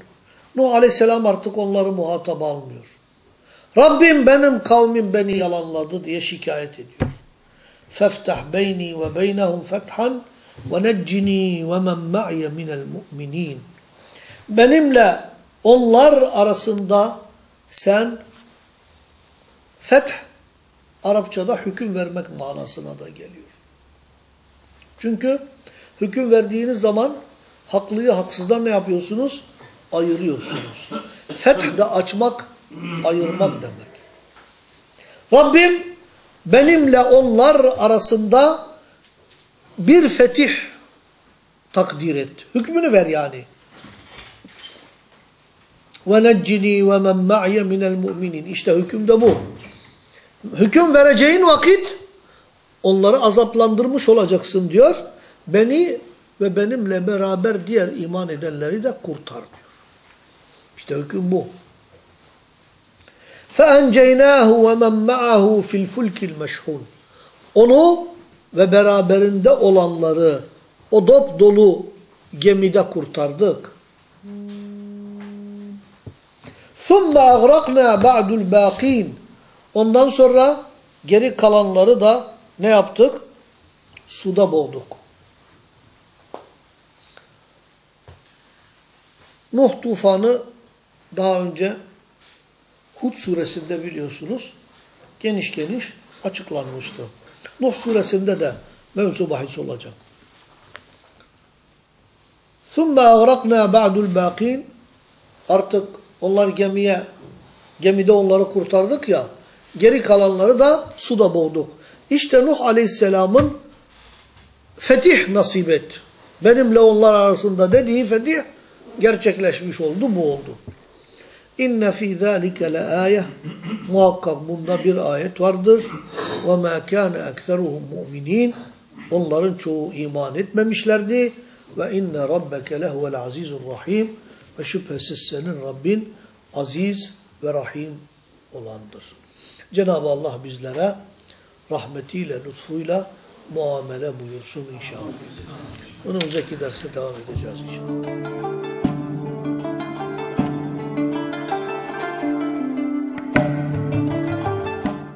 [SPEAKER 1] Nuh aleyhisselam artık onları muhatap almıyor. Rabbim benim kavmim beni yalanladı diye şikayet ediyor. Feftah beyni ve beynehum fethan ve neccini ve men ma'ye minel mu'minin. Benimle onlar arasında sen feth Arapçada hüküm vermek manasına da geliyor. Çünkü hüküm verdiğiniz zaman haklıyı haksızdan ne yapıyorsunuz? Ayırıyorsunuz. Feth de açmak, ayırmak demek. Rabbim benimle onlar arasında bir fetih takdir et. Hükmünü ver yani. وَنَجِّنِي وَمَنْ مَعْيَ مِنَ الْمُؤْمِنِينَ İşte hüküm de bu. Hüküm vereceğin vakit onları azaplandırmış olacaksın diyor. Beni ve benimle beraber diğer iman edenleri de kurtar diyor. İşte hüküm bu. فَاَنْجَيْنَاهُ وَمَنْ مَعَهُ فِي الْفُلْكِ الْمَشْحُونَ Onu ve beraberinde olanları o dop dolu gemide kurtardık. ثُمَّ أَغْرَقْنَا بَعْدُ الْبَاقِينَ Ondan sonra geri kalanları da ne yaptık? Suda boğduk. Nuh tufanı daha önce Hud suresinde biliyorsunuz geniş geniş açıklanmıştı. Nuh suresinde de mevzu bahis olacak. ثُمَّ أَغْرَقْنَا بَعْدُ الْبَاقِينَ Artık onlar gemiye, gemide onları kurtardık ya, geri kalanları da suda boğduk. İşte Nuh Aleyhisselam'ın fetih nasip et. Benimle onlar arasında dediği fetih gerçekleşmiş oldu, bu oldu. İnne fî zâlike le âye Muhakkak bunda bir ayet vardır. Ve mâ kâne ekseruhum mu'minîn Onların çoğu iman etmemişlerdi. Ve inne rabbeke lehuvel azizur rahim Ve şüphesiz senin Rabbin aziz ve rahim olandır. Cenab-ı Allah bizlere rahmetiyle, lütfuyla muamele buyursun inşallah. Önümüzdeki derste devam edeceğiz inşallah.